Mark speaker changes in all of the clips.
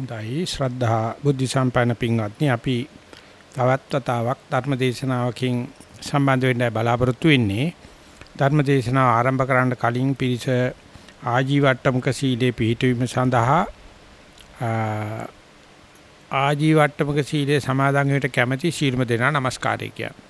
Speaker 1: හොඳයි. ශ්‍රද්ධා බුද්ධ සම්පන්න පින්වත්නි අපි තවත් වතාවක් ධර්ම දේශනාවකින් සම්බන්ධ වෙන්න බලාපොරොත්තු වෙන්නේ. ධර්ම දේශනාව ආරම්භ කරන්න කලින් පිරිස ආජීවට්ටමක සීලේ පිහිටවීම සඳහා ආජීවට්ටමක සීලේ සමාදන් වෙට කැමැති ශීර්ම දෙනා নমස්කාරය කියනවා.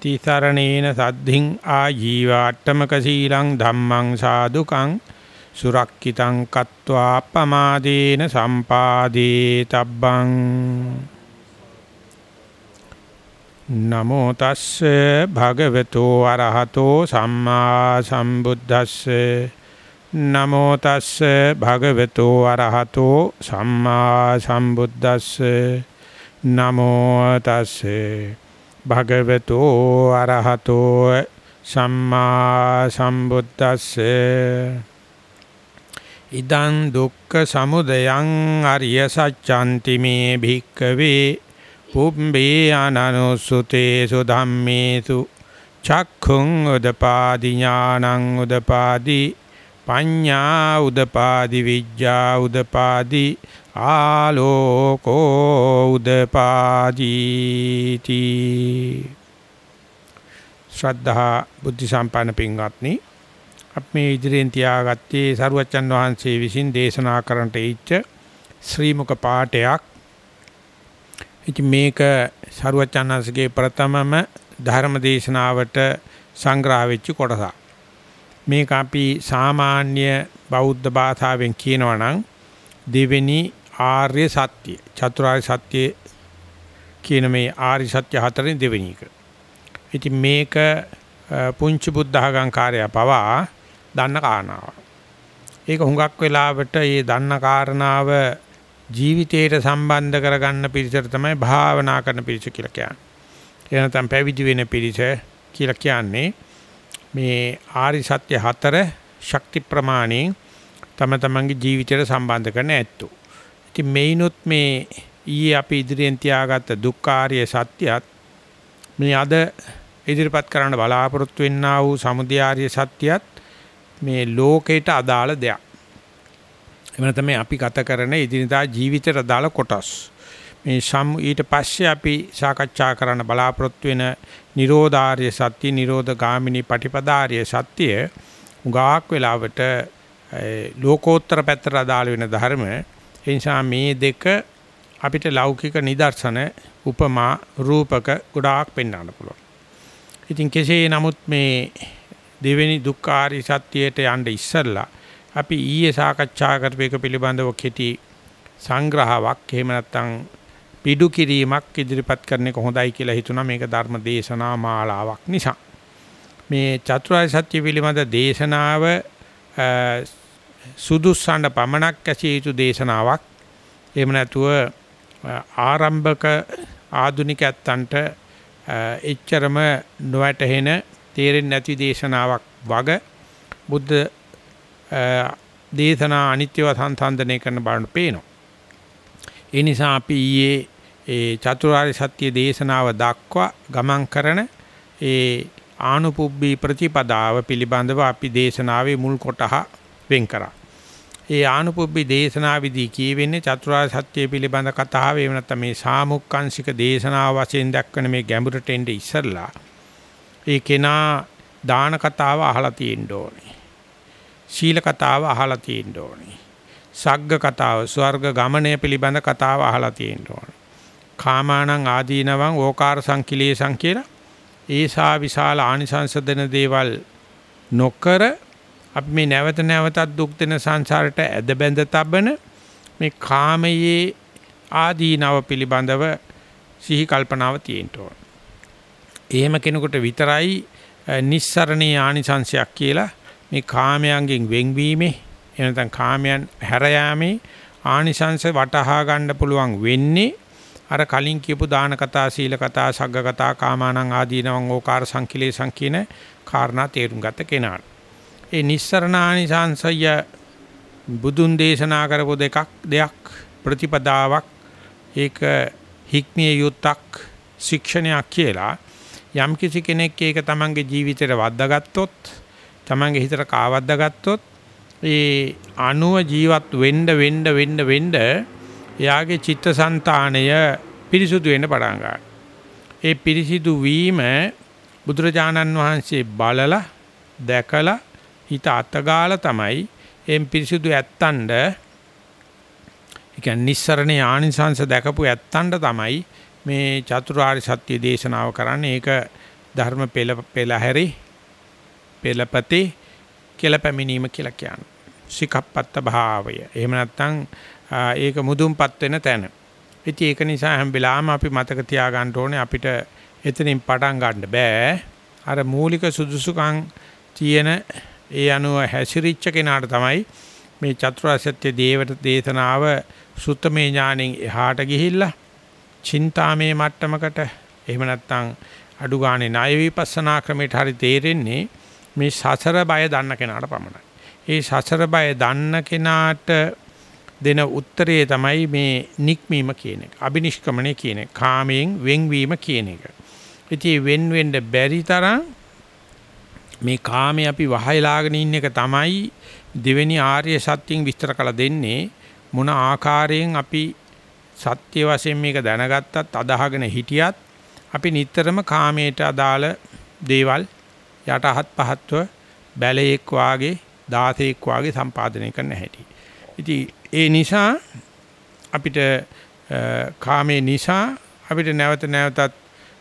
Speaker 1: තිසරණේන සද්ධින් ආජීවාට්ටමක සීලං ධම්මං සාදුකං සුරක්කිතං කତ୍වා පමාදේන සම්පාදේ තබ්බං නමෝ තස්ස භගවතෝ අරහතෝ සම්මා සම්බුද්දස්ස. නමෝ තස්ස භගවතෝ අරහතෝ සම්මා සම්බුද්දස්ස. නමෝ තස්සේ භගවතෝ අරහතෝ සම්මා සම්බුද්දස්සේ. ඉදං දුක්ඛ සමුදයං අරිය සත්‍යන්ති මේ භික්කවේ පුම්බේ අනනුසුතේසු ධම්මේසු චක්ඛුං උදපාදි ඥානං උදපාදි පඤ්ඤා උදපාදි විඥා උදපාදි ආලෝකෝ උදපාදීති. ශ්‍රද්ධා බුද්ධ සම්පන්න පින්වත්නි අප මේ ඉදිරියෙන් තියාගත්තේ සරුවච්චන් වහන්සේ විසින් දේශනා කරන්නට ඉච්ච ශ්‍රී මුක පාඨයක්. ඉතින් මේක සරුවච්චන්හන්සේගේ ප්‍රථමම ධර්ම දේශනාවට සංග්‍රහ වෙච්ච කොටසක්. මේක අපි සාමාන්‍ය බෞද්ධ භාෂාවෙන් කියනවා නම් දෙවෙනි ආර්ය සත්‍ය චතුරාර්ය සත්‍ය කියන මේ ආර්ය සත්‍ය හතරෙන් දෙවෙනි එක. ඉතින් මේක පුංචි බුද්ධඝං කාර්යය පවා දන්න කාරණාවක්. ඒක හුඟක් වෙලාවට මේ දන්න කාරණාව ජීවිතයට සම්බන්ධ කරගන්න පිරිසට තමයි භාවනා කරන පිරිස කියලා කියන්නේ. ඒ නැත්නම් පැවිදි වෙන පිරිස කියලා කියන්නේ මේ ආරි සත්‍ය හතර ශක්ති ප්‍රමාණයෙන් තම තමන්ගේ ජීවිතයට සම්බන්ධ කරන ඇත්තෝ. ඉතින් මේනොත් මේ ඊයේ අපි ඉදිරියෙන් තියාගත්ත දුක්ඛාරිය සත්‍යයත් මේ අද ඉදිරිපත් කරන්න බලාපොරොත්තු වෙන්නා වූ සමුදයාරිය සත්‍යයත් මේ ලෝකයට අදාළ දෙයක්. එවන තමයි අපි ගත කරන ඉදිනදා ජීවිතයට අදාළ කොටස්. මේ සම් ඊට පස්සේ අපි සාකච්ඡා කරන්න බලාපොරොත්තු වෙන Nirodharya සත්‍ය, Nirodha ගාමිනී පටිපදාර්ය සත්‍ය උගාක් වෙලාවට ලෝකෝත්තර පැත්තට අදාළ වෙන ධර්ම. ඒ නිසා මේ දෙක අපිට ලෞකික නිදර්ශන උපමා රූපක ගොඩාක් පෙන්වන්න පුළුවන්. ඉතින් කෙසේ නමුත් මේ දෙවෙනි දුක්ඛාරි සත්‍යයට යන්න ඉස්සෙල්ලා අපි ඊයේ සාකච්ඡා කරපු එක පිළිබඳව කෙටි සංග්‍රහයක් එහෙම නැත්නම් පිඩු කිරීමක් ඉදිරිපත් කරන එක හොඳයි කියලා හිතුණා මේක ධර්ම දේශනා මාලාවක් නිසා මේ චතුරාර්ය සත්‍ය පිළිබඳ දේශනාව සුදුස්සඬ පමණක් ඇසිය යුතු දේශනාවක් එහෙම නැතුව ආරම්භක ආදුනිකයන්ට එච්චරම නොවැටහෙන තේරෙන්නේ නැති දේශනාවක් වග බුද්ධ දේශනා අනිත්‍යව සංසන්දනය කරන බාරණ පේනවා. ඒ නිසා අපි ඊයේ ඒ චතුරාර්ය සත්‍ය දේශනාව දක්වා ගමන් කරන ඒ ආනුපුබ්බී ප්‍රතිපදාව පිළිබඳව අපි දේශනාවේ මුල් කොටහ වෙන් කරා. ඒ ආනුපුබ්බි දේශනාවිදී කියවෙන්නේ චතුරාර්ය සත්‍ය පිළිබඳ කතාව එහෙම නැත්නම් මේ සාමුක්කාංශික දේශනාව වශයෙන් දක්වන මේ ගැඹුරට එන්නේ ඉස්සල්ලා ඒ කෙනා දාන කතාව අහලා තියෙන්න ඕනේ. සීල කතාව අහලා තියෙන්න ඕනේ. සග්ග කතාව ස්වර්ග ගමනය පිළිබඳ කතාව අහලා තියෙන්න ඕනේ. කාමානං ආදීනවං ඕකාර සංකිලේසං කියලා ඒසා විශාල ආනිසංස දෙන දේවල් නොකර අපි මේ නැවත නැවතත් දුක් දෙන සංසාරයට ඇද බැඳ තබන මේ කාමයේ ආදීනව පිළිබඳව සිහි කල්පනාව තියෙන්න ඕන. එහෙම කෙනෙකුට විතරයි නිස්සරණී ආනිසංශයක් කියලා මේ කාමයන්ගෙන් වෙන්වීමේ එනතන් කාමයන් හැර යාමේ ආනිසංශ වටහා ගන්න පුළුවන් වෙන්නේ අර කලින් කියපු දාන කතා සීල කතා සග්ග කතා කාමානං ආදීනවං ඕකාර සංකිලේ සංකීන කාරණා තේරුම් ගත කෙනාට ඒ නිස්සරණානිසංසය බුදුන් දේශනා කරපු දෙකක් දෙයක් ප්‍රතිපදාවක් ඒක හික්මිය යුත්තක් ශික්ෂණයක් කියලා යම් කිසි කෙනෙක් ඒක තමන්ගේ ජීවිතේට වද්දාගත්තොත් තමන්ගේ හිතට කාවද්දාගත්තොත් ඒ අනුව ජීවත් වෙන්න වෙන්න වෙන්න වෙන්න එයාගේ චිත්තසංතානය පිරිසුදු වෙන්න පටන් ගන්නවා. ඒ පිරිසිදු වීම බුදුරජාණන් වහන්සේ බලලා දැකලා හිත අතගාලා තමයි එම් පිරිසුදු ඇත්තණ්ඩ ඒ කියන්නේ නිස්සරණේ ආනිසංශ දැකපු ඇත්තණ්ඩ තමයි මේ චතුරාර්ය සත්‍ය දේශනාව කරන්නේ ඒක ධර්ම පෙළ පෙළහැරි පෙළපති කියලා පැමිණීම කියලා කියන්නේ. සිකප්පත්ත භාවය. එහෙම නැත්නම් ඒක මුදුන්පත් වෙන තැන. ඉතින් ඒක නිසා හැම වෙලාවෙම අපි මතක තියාගන්න ඕනේ අපිට එතනින් පටන් ගන්න බෑ. අර මූලික සුදුසුකම් තියෙන ඒ අනුව හැසිරිච්ච කෙනාට තමයි මේ චතුරාර්ය සත්‍ය දේවට දේශනාව සුත්තමේ ඥාණයෙන් එහාට ගිහිල්ලා චින්තාමේ මට්ටමකට එහෙම නැත්නම් අඩු ගානේ ණය විපස්සනා ක්‍රමයට හරි තේරෙන්නේ මේ සසර බය දන්න කෙනාට පමණයි. ඒ සසර බය දන්න කෙනාට දෙන උත්තරේ තමයි මේ නික්මීම කියන එක. අබිනිෂ්ක්‍මණය කියන එක. කාමයෙන් වෙන්වීම කියන එක. ඉතින් වෙන් වෙන්න බැරි තරම් මේ කාමයේ අපි වහයලාගෙන ඉන්න එක තමයි දෙවෙනි ආර්ය සත්‍යයෙන් විස්තර කළ දෙන්නේ මොන ආකාරයෙන් අපි සත්‍ය වශයෙන් මේක දැනගත්තත් අදහගෙන හිටියත් අපි නිතරම කාමයට අදාළ දේවල් යටහත් පහත්ව බැලේක් වාගේ දාසෙක් වාගේ සම්පාදනය කරන්න හැටි. ඉතින් ඒ නිසා අපිට කාමේ නිසා අපිට නැවත නැවතත්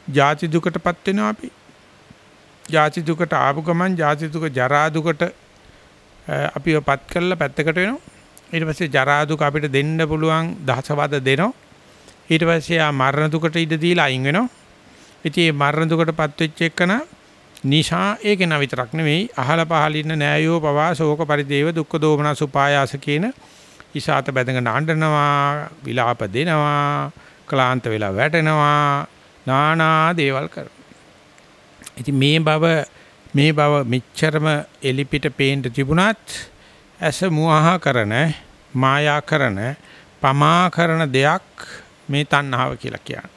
Speaker 1: ජාති දුකටපත් වෙනවා අපි. ජාති දුකට ආපු ගමන් ජාති දුක ජරා දුකට අපිවපත් කරලා පැත්තකට වෙනවා. ඊට පස්සේ ජරා දුක අපිට දෙන්න පුළුවන් දහසවද දෙනවා. ඊට පස්සේ ආ මරණ දුකට ඉඩ දීලා අයින් වෙනවා. ඉතින් මේ මරණ දුකටපත් වෙච්ච එකන නිසා ඒක න විතරක් නෙවෙයි අහල පහල ඉන්න නෑයෝ පවා ශෝක පරිදේව දුක්ඛ දෝමන සුපායාස කියන ඉසాత බැඳගෙන අඬනවා විලාප දෙනවා ක්ලාන්ත වෙලා වැටෙනවා නානා දේවල් කරනවා ඉතින් මේ බව මේ බව මෙච්චරම එලිපිට පේන්න තිබුණත් ඇස මුවහා කරන මායා කරන පමා කරන දෙයක් මේ තණ්හාව කියලා කියන්නේ.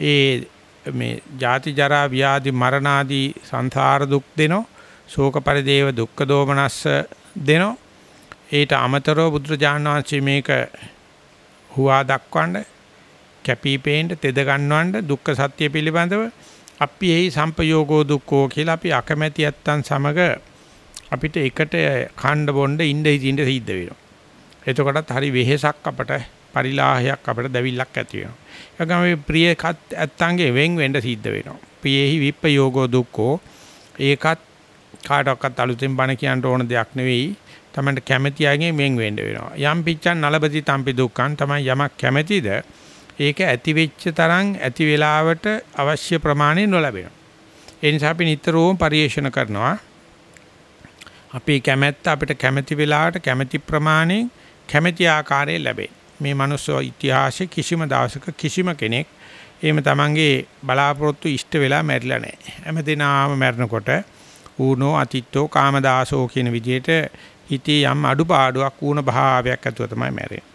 Speaker 1: ඒ මේ ජාති ජරා ව්‍යාධි මරණ ආදී සංසාර දුක් දෙනෝ ශෝක පරිදේව දුක්ඛ දෝමනස්ස දෙනෝ ඊට අමතරව බුදුරජාණන් වහන්සේ මේක හුවා දක්වන්න කැපිපේන්න තෙද ගන්නවන්න දුක්ඛ සත්‍ය පිළිබඳව අපි එහි සම්පයෝගෝ දුක්ඛෝ කියලා අපි අකමැති ඇත්තන් සමග අපිට එකට ඛණ්ඩ බොණ්ඩ ඉන්න හිතින්ද සිද්ධ වෙනවා. එතකොටත් හරි වෙහෙසක් අපට පරිලාහයක් අපට දැවිල්ලක් ඇති වෙනවා. ඒකම මේ ප්‍රිය ඇත්තන්ගේ වෙන් වෙන්න සිද්ධ වෙනවා. ප්‍රියෙහි විප්පයෝගෝ දුක්ඛෝ ඒකත් කාටවත් අලුතෙන් බණ කියන්න ඕන දෙයක් නෙවෙයි. තමන්ට කැමැති අයගෙන් වෙන් වෙන්න වෙනවා. යම් පිච්චන් නලබති තම්පි දුක්ඛන් තමයි යමක් කැමැතිද ඒක ඇති වෙච්ච තරම් ඇති වෙලාවට අවශ්‍ය ප්‍රමාණය නොලැබෙනවා. ඒ නිසා අපි නිතරම පරිේෂණ කරනවා. අපේ කැමැත්ත අපිට කැමැති වෙලාවට කැමැති ප්‍රමාණයෙන් කැමැති ආකාරයෙන් ලැබේ. මේ මනුස්ස ඉතිහාසයේ කිසිම දවසක කිසිම කෙනෙක් එහෙම තමන්ගේ බලාපොරොත්තු ඉෂ්ට වෙලා මැරිලා නැහැ. හැමදිනාම මැරෙනකොට ඌනෝ අතිත්තෝ කාමදාසෝ කියන විදිහට හිතේ යම් අඩුපාඩුවක් ඌන භාවයක් ඇතුව තමයි මැරෙන්නේ.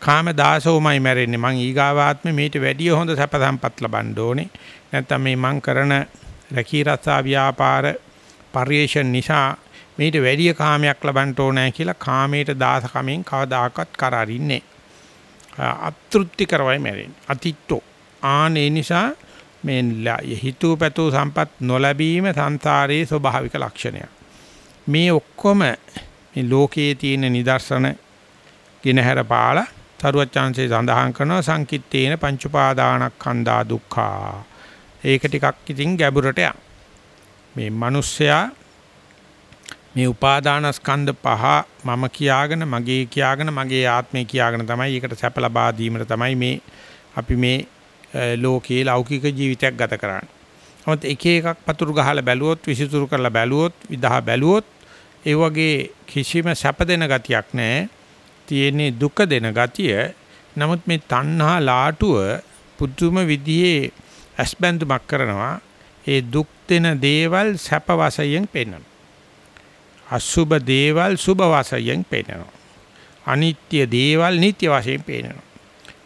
Speaker 1: කාම දාසෝමයි මැරෙන්නේ. මං ඊගාවාත්මේ මේට වැඩිය හොඳ සැප සම්පත් ලබන්න ඕනේ. නැත්නම් මේ මං කරන රැකී රසා ව්‍යාපාර පරිේශන නිසා මේට වැඩිය කාමයක් ලබන්න ඕනේ කියලා කාමයට දාසකමෙන් කවදාකවත් කරාරින්නේ. අතෘප්ති කරවයි මැරෙන්නේ. අතිට්ටෝ. ආනේ නිසා මේ හිතුවපැතු සම්පත් නොලැබීම සංසාරයේ ස්වභාවික ලක්ෂණයක්. මේ ඔක්කොම මේ ලෝකයේ තියෙන නිදර්ශන ගිනහැර පාලා තරුවචාන්සේ සඳහන් කරනවා සංකිට්ඨේන පංච උපාදානස්කන්ධා දුක්ඛා. ඒක ටිකක් ඉතින් ගැඹුරට යන. මේ මිනිස්සයා මේ උපාදානස්කන්ධ පහ මම කියාගෙන මගේ කියාගෙන මගේ ආත්මය කියාගෙන තමයි ඒකට සැප ලබා දීමට තමයි මේ අපි මේ ලෝකයේ ලෞකික ජීවිතයක් ගත කරන්නේ. නමුත් එක එකක් පතුරු ගහලා බැලුවොත් විසිතුරු කරලා බැලුවොත් විදහා බැලුවොත් ඒ වගේ කිසිම සැප දෙන ගතියක් නැහැ. තියෙන්නේ දුක දෙන ගතිය. නමුත් මේ තණ්හා ලාටුව පුදුම විදිහේ ඇස්බැඳුමක් කරනවා. ඒ දුක් දෙන දේවල් සැප වශයෙන් පෙන්වනවා. අසුබ දේවල් සුබ වශයෙන් පෙන්වනවා. අනිත්‍ය දේවල් නිට්ටය වශයෙන් පෙන්වනවා.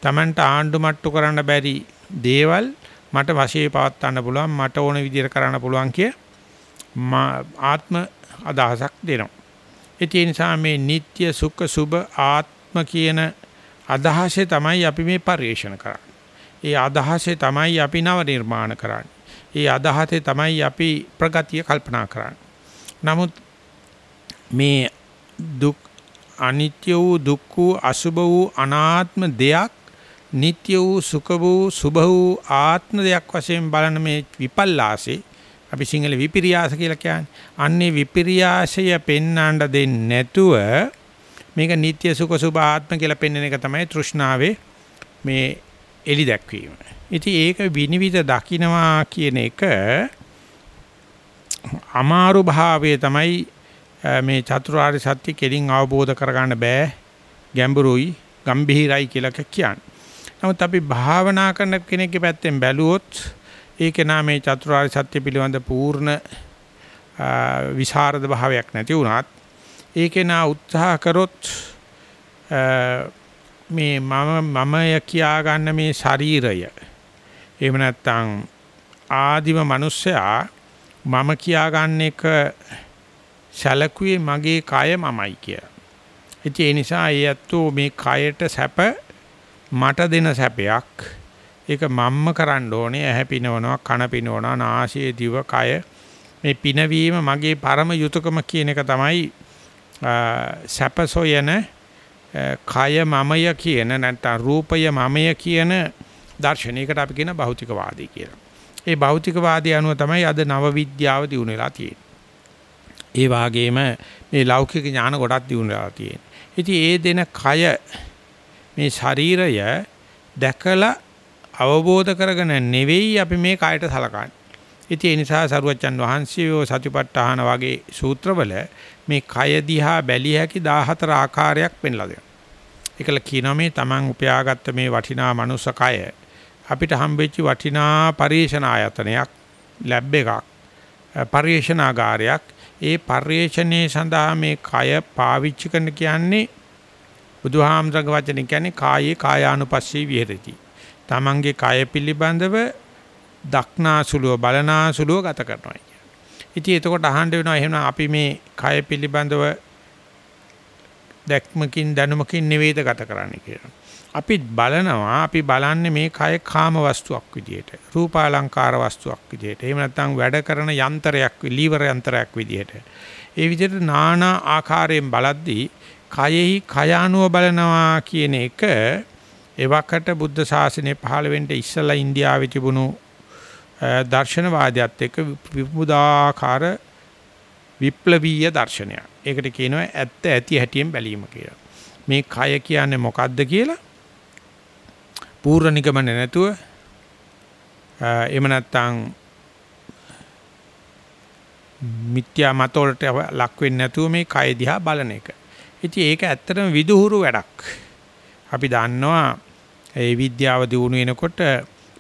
Speaker 1: Tamanට ආණ්ඩු මට්ටු කරන්න බැරි දේවල් මට වශයේ පවත්වන්න පුළුවන් මට ඕන විදිහට කරන්න පුළුවන් කිය ආත්ම අදහසක් දෙනවා. ඒ නිසා මේ නিত্য සුඛ සුභ ආත්ම කියන අදහසේ තමයි අපි මේ පරිේශන කරන්නේ. ඒ අදහසේ තමයි අපි නව නිර්මාණ කරන්නේ. ඒ අදහසේ තමයි අපි ප්‍රගතිය කල්පනා කරන්නේ. නමුත් මේ දුක් අනිත්‍ය වූ දුක් වූ අසුභ වූ අනාත්ම දෙයක් නিত্য වූ සුඛ වූ සුභ වූ ආත්ම දෙයක් වශයෙන් බලන මේ විපල්ලාසේ අපි සිංහල විපිරියාස කියලා කියන්නේ. අන්නේ විපිරියාසය පෙන්වන්න දෙන්නේ නැතුව මේක නিত্য සුඛ සුභ ආත්ම කියලා පෙන්වන එක තමයි තෘෂ්ණාවේ මේ එලි දැක්වීම. ඉතින් ඒක විනිවිද දකින්නවා කියන එක අමාරු භාවයේ තමයි මේ චතුරාර්ය සත්‍ය කෙලින් අවබෝධ කරගන්න බෑ ගැඹුරුයි ගම්භීරයි කියලා කියන්නේ. නමුත් අපි භාවනා කරන කෙනෙක්ගේ පැත්තෙන් බැලුවොත් ඒකේ නාමේ චතුරාර්ය සත්‍ය පිළිබඳ පූර්ණ විශාරද භාවයක් නැති වුණත් ඒකේ නා උත්සාහ කරොත් මේ මම මමය කියා ගන්න මේ ශරීරය එහෙම නැත්නම් ආදිම මිනිස්සයා මම කියා ගන්න එක සැලකුවේ මගේ කය මමයි කියලා. ඒ නිසා ඒ ඇත්තෝ මේ කයට සැප මට දෙන සැපයක් ඒක මම්ම කරන්න ඕනේ ඇහැ පිනවනවා කන පිනවනවා නාසය දිව කය මේ පිනවීම මගේ පරම යුතුයකම කියන එක තමයි සැපසොයන කය මමය කියන නැත්නම් රූපය මමය කියන දර්ශනයකට අපි කියන භෞතිකවාදී කියලා. ඒ භෞතිකවාදී අනුව තමයි අද නව විද්‍යාව දිනු වෙලා තියෙන්නේ. ඒ වාගේම මේ ලෞකික ඥාන කොටක් දිනු වෙලා තියෙන්නේ. ඉතින් ඒ දෙන කය මේ ශරීරය දැකලා අවබෝධ කරගෙන නෙවෙයි අපි මේ කායට සලකන්නේ. ඉතින් ඒ නිසා සරුවච්චන් වහන්සේ ඔය සතිපට්ඨාන වගේ සූත්‍රවල මේ කය දිහා බැලිය හැකි 14 ආකාරයක් පෙන්ලා දෙනවා. ඒකල කියනවා මේ Taman උපයාගත්ත මේ වටිනා මනුස්ස කය අපිට හම්බෙච්ච වටිනා පරිේශන ආයතනයක් ලැබ් එකක් පරිේශනාගාරයක් ඒ පරිේශණයේ සඳහා මේ කය පාවිච්චි කරන කියන්නේ බුදුහාමරගේ වචනේ කියන්නේ කායේ කායානුපස්සී විහෙරති. තමන්ගේ කය පිළිබඳව දක්නාසුලුව බලනාසුලුව ගත කරනවා කියන්නේ. ඉතින් එතකොට අහන්න වෙනවා එහෙනම් අපි මේ කය පිළිබඳව දැක්මකින් දැනුමකින් නෙවෙයිද ගත කරන්නේ කියලා. අපි බලනවා අපි බලන්නේ මේ කය කාම වස්තුවක් විදියට රූපාලංකාර වස්තුවක් විදියට එහෙම නැත්නම් වැඩ කරන යන්ත්‍රයක් ලීවර යන්ත්‍රයක් විදියට ඒ විදිහට নানা ආකාරයෙන් බලද්දී කයෙහි කයානුව බලනවා කියන එක එවකට බුද්ධ ශාසනය පහළ වෙන්න ඉස්සලා ඉන්දියාවේ තිබුණු දර්ශනවාදයත් එක්ක විපුදාකාර විප්ලවීය දර්ශනයක්. ඒකට කියනවා ඇත්ත ඇති හැටියෙන් බැලීම කියලා. මේ කය කියන්නේ මොකද්ද කියලා පූර්ණ නිගමන නැතුව එහෙම නැත්නම් මිත්‍යා මත වලට ලක් වෙන්නේ නැතුව මේ කය දිහා බලන එක. ඉතින් ඒක ඇත්තටම විදුහුරු වැඩක්. අපි දන්නවා ඒ විද්‍යාව දිනු වෙනකොට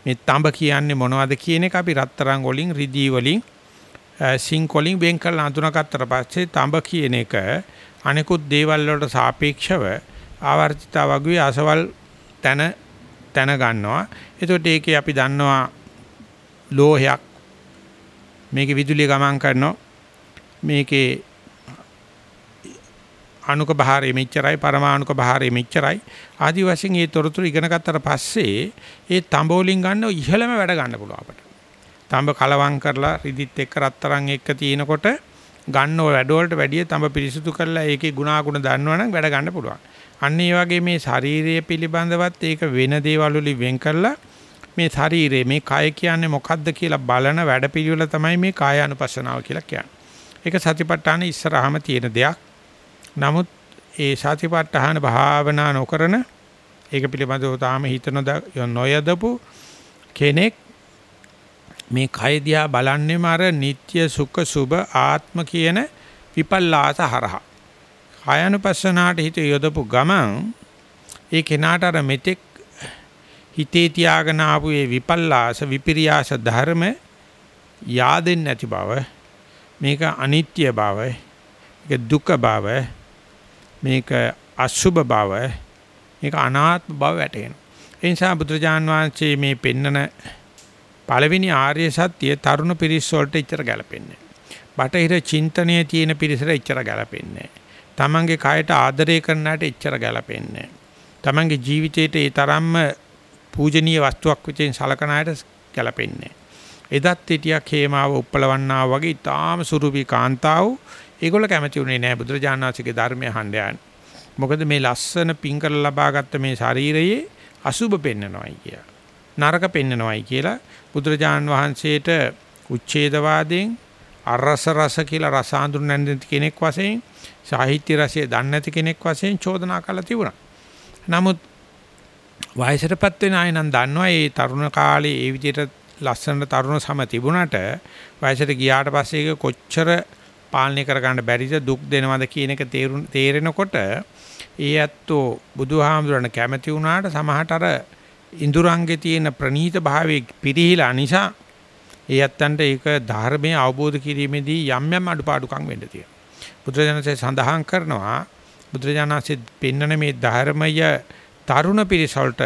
Speaker 1: මේ තඹ කියන්නේ මොනවද කියන එක අපි රත්තරන් වලින් රිදී වලින් සිංක් වලින් වෙන් කරලා අඳුනගත්තට පස්සේ තඹ කියන එක අනිකුත් දේවල් වලට සාපේක්ෂව ආවර්තිතා වගේ අසවල් තන තන ගන්නවා. එතකොට ඒකේ අපි දන්නවා ලෝහයක් මේකේ විදුලිය ගමන් කරනවා. මේකේ අණුක බහාරය මෙච්චරයි පරමාණුක බහාරය මෙච්චරයි ආදි වශයෙන් මේ තොරතුරු ඉගෙන ගත්තට පස්සේ ඒ තඹෝලින් ගන්න ඉහළම වැඩ ගන්න පුළුවන් අපට. තඹ කලවම් කරලා රිදිත් එක්ක රත්තරන් එක්ක තියෙනකොට ගන්න ඔය වැඩවලට වැඩිය තඹ පිරිසුදු කරලා ඒකේ ගුණාගුණ දන්නවනම් වැඩ ගන්න පුළුවන්. අන්න ඒ වගේ මේ ශාරීරිය පිළිබඳවත් ඒක වෙන දේවල් වලින් වෙන් කරලා මේ ශරීරේ මේ කය කියන්නේ මොකද්ද කියලා බලන වැඩපිළිවෙල තමයි මේ කාය අනුපස්සනාව කියලා කියන්නේ. ඒක සතිපට්ඨාන ඉස්සරහම තියෙන දෙයක්. නමුත් ඒ සතිපට්ඨාන භාවනා නොකරන ඒක පිළිබඳව තාම හිතන නොයදපු කෙනෙක් මේ කය දිහා බලන්නේම අර නিত্য සුඛ සුභ ආත්ම කියන විපල්ලාස හරහා. කායනුපස්සනාට හිත යොදපු ගමන් ඒ කෙනාට අර මෙතෙක් හිතේ තියාගෙන ආපු ඒ විපල්ලාස විපිරියාස ධර්ම yaadෙන්නේ නැති බව මේක අනිත්‍ය බව මේක දුක බව මේක අසුබ බව මේක අනාත්ම බව වැටහෙනවා. ඒ නිසා බුදුරජාන් වහන්සේ මේ පෙන්නන පළවෙනි ආර්ය සත්‍ය තරුණ පිරිස් වලට ඉච්චර ගැලපෙන්නේ බටහිර චින්තනයේ තියෙන පිරිසට ඉච්චර ගැලපෙන්නේ තමන්ගේ කයට ආදරය කරන්නට ඉච්චර ගැලපෙන්නේ තමන්ගේ ජීවිතේට ඒ තරම්ම පූජනීය වස්තුවක් විදිහින් සලකන අයට ගැලපෙන්නේ. එදත් හිටියක් හේමාව උප්පලවන්නා වගේ ඊටාම සුරුපී කාන්තාව ඒගොල්ල කැමති උනේ නෑ බුදුරජාණන් වහන්සේගේ ධර්මය අහන්න යන්න. මොකද මේ ලස්සන පින් කරලා ලබාගත්ත මේ ශරීරයේ අසුබ පෙන්නනවායි කියලා. නරක පෙන්නනවායි කියලා බුදුරජාණන් වහන්සේට උච්ඡේදවාදයෙන් අරස රස කියලා රස හඳුන්වන්න නැති කෙනෙක් වශයෙන් සාහිත්‍ය රසය දන්නේ නැති කෙනෙක් වශයෙන් චෝදනා කළා තිබුණා. නමුත් වයසටපත් වෙන අය නම් දන්නවා මේ තරුණ කාලේ ඒ විදිහට ලස්සන තරුණ සම තිබුණට වයසට ගියාට පස්සේ ඒක කොච්චර පාලනය කරගන්න බැරිද දුක් දෙනවද කියන එක තේරෙනකොට ඒ ඇත්තෝ බුදුහාමුදුරන කැමති වුණාට සමහරට අර ඉඳුරංගේ තියෙන ප්‍රනීත භාවයේ පිරිහිලා නිසා ඒ ඇත්තන්ට ඒක ධර්මයේ අවබෝධ කිරීමේදී යම් යම් අඩුපාඩුකම් වෙන්න තියෙනවා. බුදුරජාණන්සේ සඳහන් කරනවා බුදුරජාණන්සේ පෙන්වන මේ ධර්මය තරුණ පිරිස වලට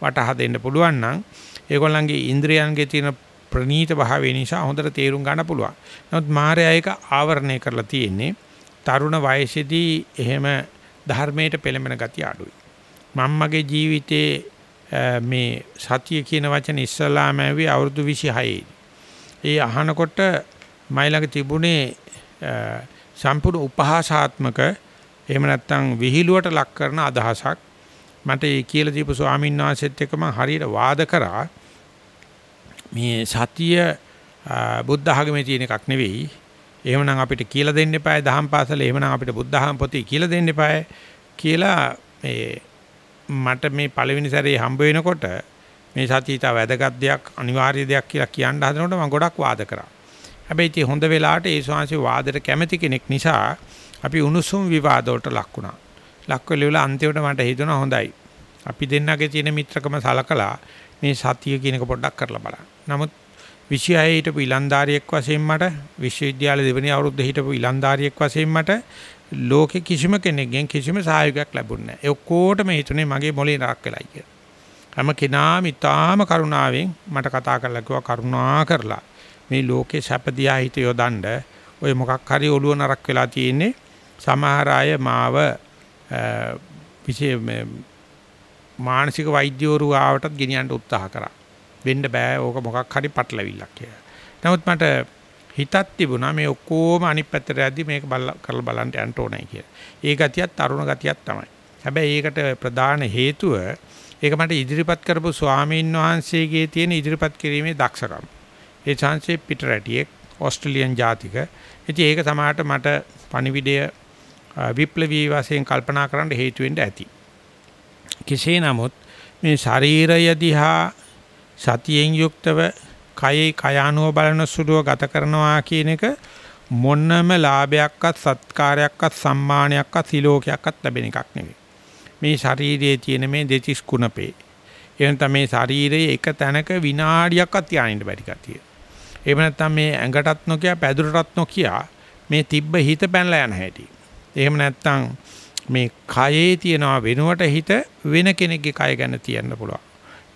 Speaker 1: වටහා දෙන්න පුළුවන් නම් ඒගොල්ලන්ගේ ඉන්ද්‍රියන්ගේ තියෙන ප්‍රනීත භාවය නිසා හොඳට තේරුම් ගන්න පුළුවන්. නමුත් මායя එක ආවරණය කරලා තියෙන්නේ තරුණ වයසේදී එහෙම ධර්මයට පෙළඹෙන ගතිය අඩුයි. මම්මගේ ජීවිතේ මේ සතිය කියන වචන ඉස්සලාම ඇවි අවුරුදු 26 ඒ අහනකොට මයිලඟ තිබුණේ සම්පූර්ණ උපහාසාත්මක එහෙම නැත්නම් විහිළුවට ලක් කරන අදහසක් මට ඒ කියලා දීපු ස්වාමීන් වහන්සේත් එක්ක මම හරියට වාද කරා මේ සතිය බුද්ධ ආගමේ තියෙන එකක් නෙවෙයි. එහෙමනම් අපිට කියලා දෙන්න එපායි දහම් පාසල එහෙමනම් අපිට බුද්ධ ආගම පොතේ කියලා දෙන්න එපායි කියලා මේ මට මේ පළවෙනි සැරේ හම්බ වෙනකොට මේ සතිය තා වැදගත් දෙයක් අනිවාර්ය දෙයක් කියලා කියන්න හදනකොට මම ගොඩක් වාද කරා. හැබැයි ඉතින් හොඳ වෙලාවට ඒ ශාංශي වාදයට කැමති කෙනෙක් නිසා අපි උණුසුම් විවාද වලට ලක් වුණා. ලක්වෙලෙවල අන්තිමට මට හිතුණා හොඳයි. අපි දෙන්නගේ තියෙන මිත්‍රකම සලකලා මේ සතිය කියනක පොඩ්ඩක් කරලා බලන්න. නමුත් 26 හිටපු ඉලන්දාරියෙක් වශයෙන් මට විශ්වවිද්‍යාල දෙවෙනි අවුරුද්දේ හිටපු ඉලන්දාරියෙක් වශයෙන් මට ලෝකේ කිසිම කෙනෙක්ගෙන් කිසිම සහයෝගයක් ලැබුණේ නැහැ. ඒ ඔක්කොටම හිතුනේ මගේ මොලේ නරක් වෙලයි කියලා. හැම කෙනාම ඊටාම කරුණාවෙන් මට කතා කරලා කිව්වා කරුණා කරලා මේ ලෝකේ සැපදියා හිත යොදන්න ඔය මොකක් හරි ඔළුව නරක් වෙලා තියෙන්නේ සමහර අය මාව විශේෂ මානසික වෛද්‍යවරු ආවටත් ගෙනියන්න උත්සාහ කරා. වෙන්න බෑ ඕක මොකක් හරි පටලවිල්ලක් කියලා. නමුත් මට හිතක් තිබුණා මේ ඔක්කොම අනිත් පැත්තට යද්දි මේක කරලා බලන්න යන්න ඕනයි කියලා. ඒ ගතියත් තරුණ ගතියක් තමයි. හැබැයි ඒකට ප්‍රධාන හේතුව ඒක මට ඉදිරිපත් කරපු ස්වාමීන් වහන්සේගේ තියෙන ඉදිරිපත් කිරීමේ දක්ෂකම. ඒ chance පිටරටියෙක් ඕස්ට්‍රේලියන් ජාතික. ඉතින් ඒක සමහරට මට පණිවිඩය විප්ලවී වශයෙන් කල්පනා කරන්න හේතු වෙන්න ඇති. කෙසේ නමුත් මේ ශරීරය දිහා සතියෙන් යුක්තව කයේ කයානුව බලන සුළුව ගත කරනවා කියන එක මොන්නම ලාභයක්වත් සත්කාරයක්වත් සම්මානයක්වත් සිලෝකයක්වත් ලැබෙන එකක් නෙවෙයි. මේ ශරීරයේ තියෙන මේ දෙතිස් කුණපේ. එහෙනම් තමයි ශරීරයේ එක තැනක විනාඩියක්වත් තියානින්න බැරි කතිය. එහෙම නැත්නම් මේ ඇඟටත් නොකිය පැදුරටත් නොකිය මේ තිබ්බ හිත පැනලා යන හැටි. එහෙම නැත්නම් මේ කයේ තියනවා වෙනුවට හිත වෙන කෙනෙක්ගේ කය ගැන තියන්න පුළුවන්.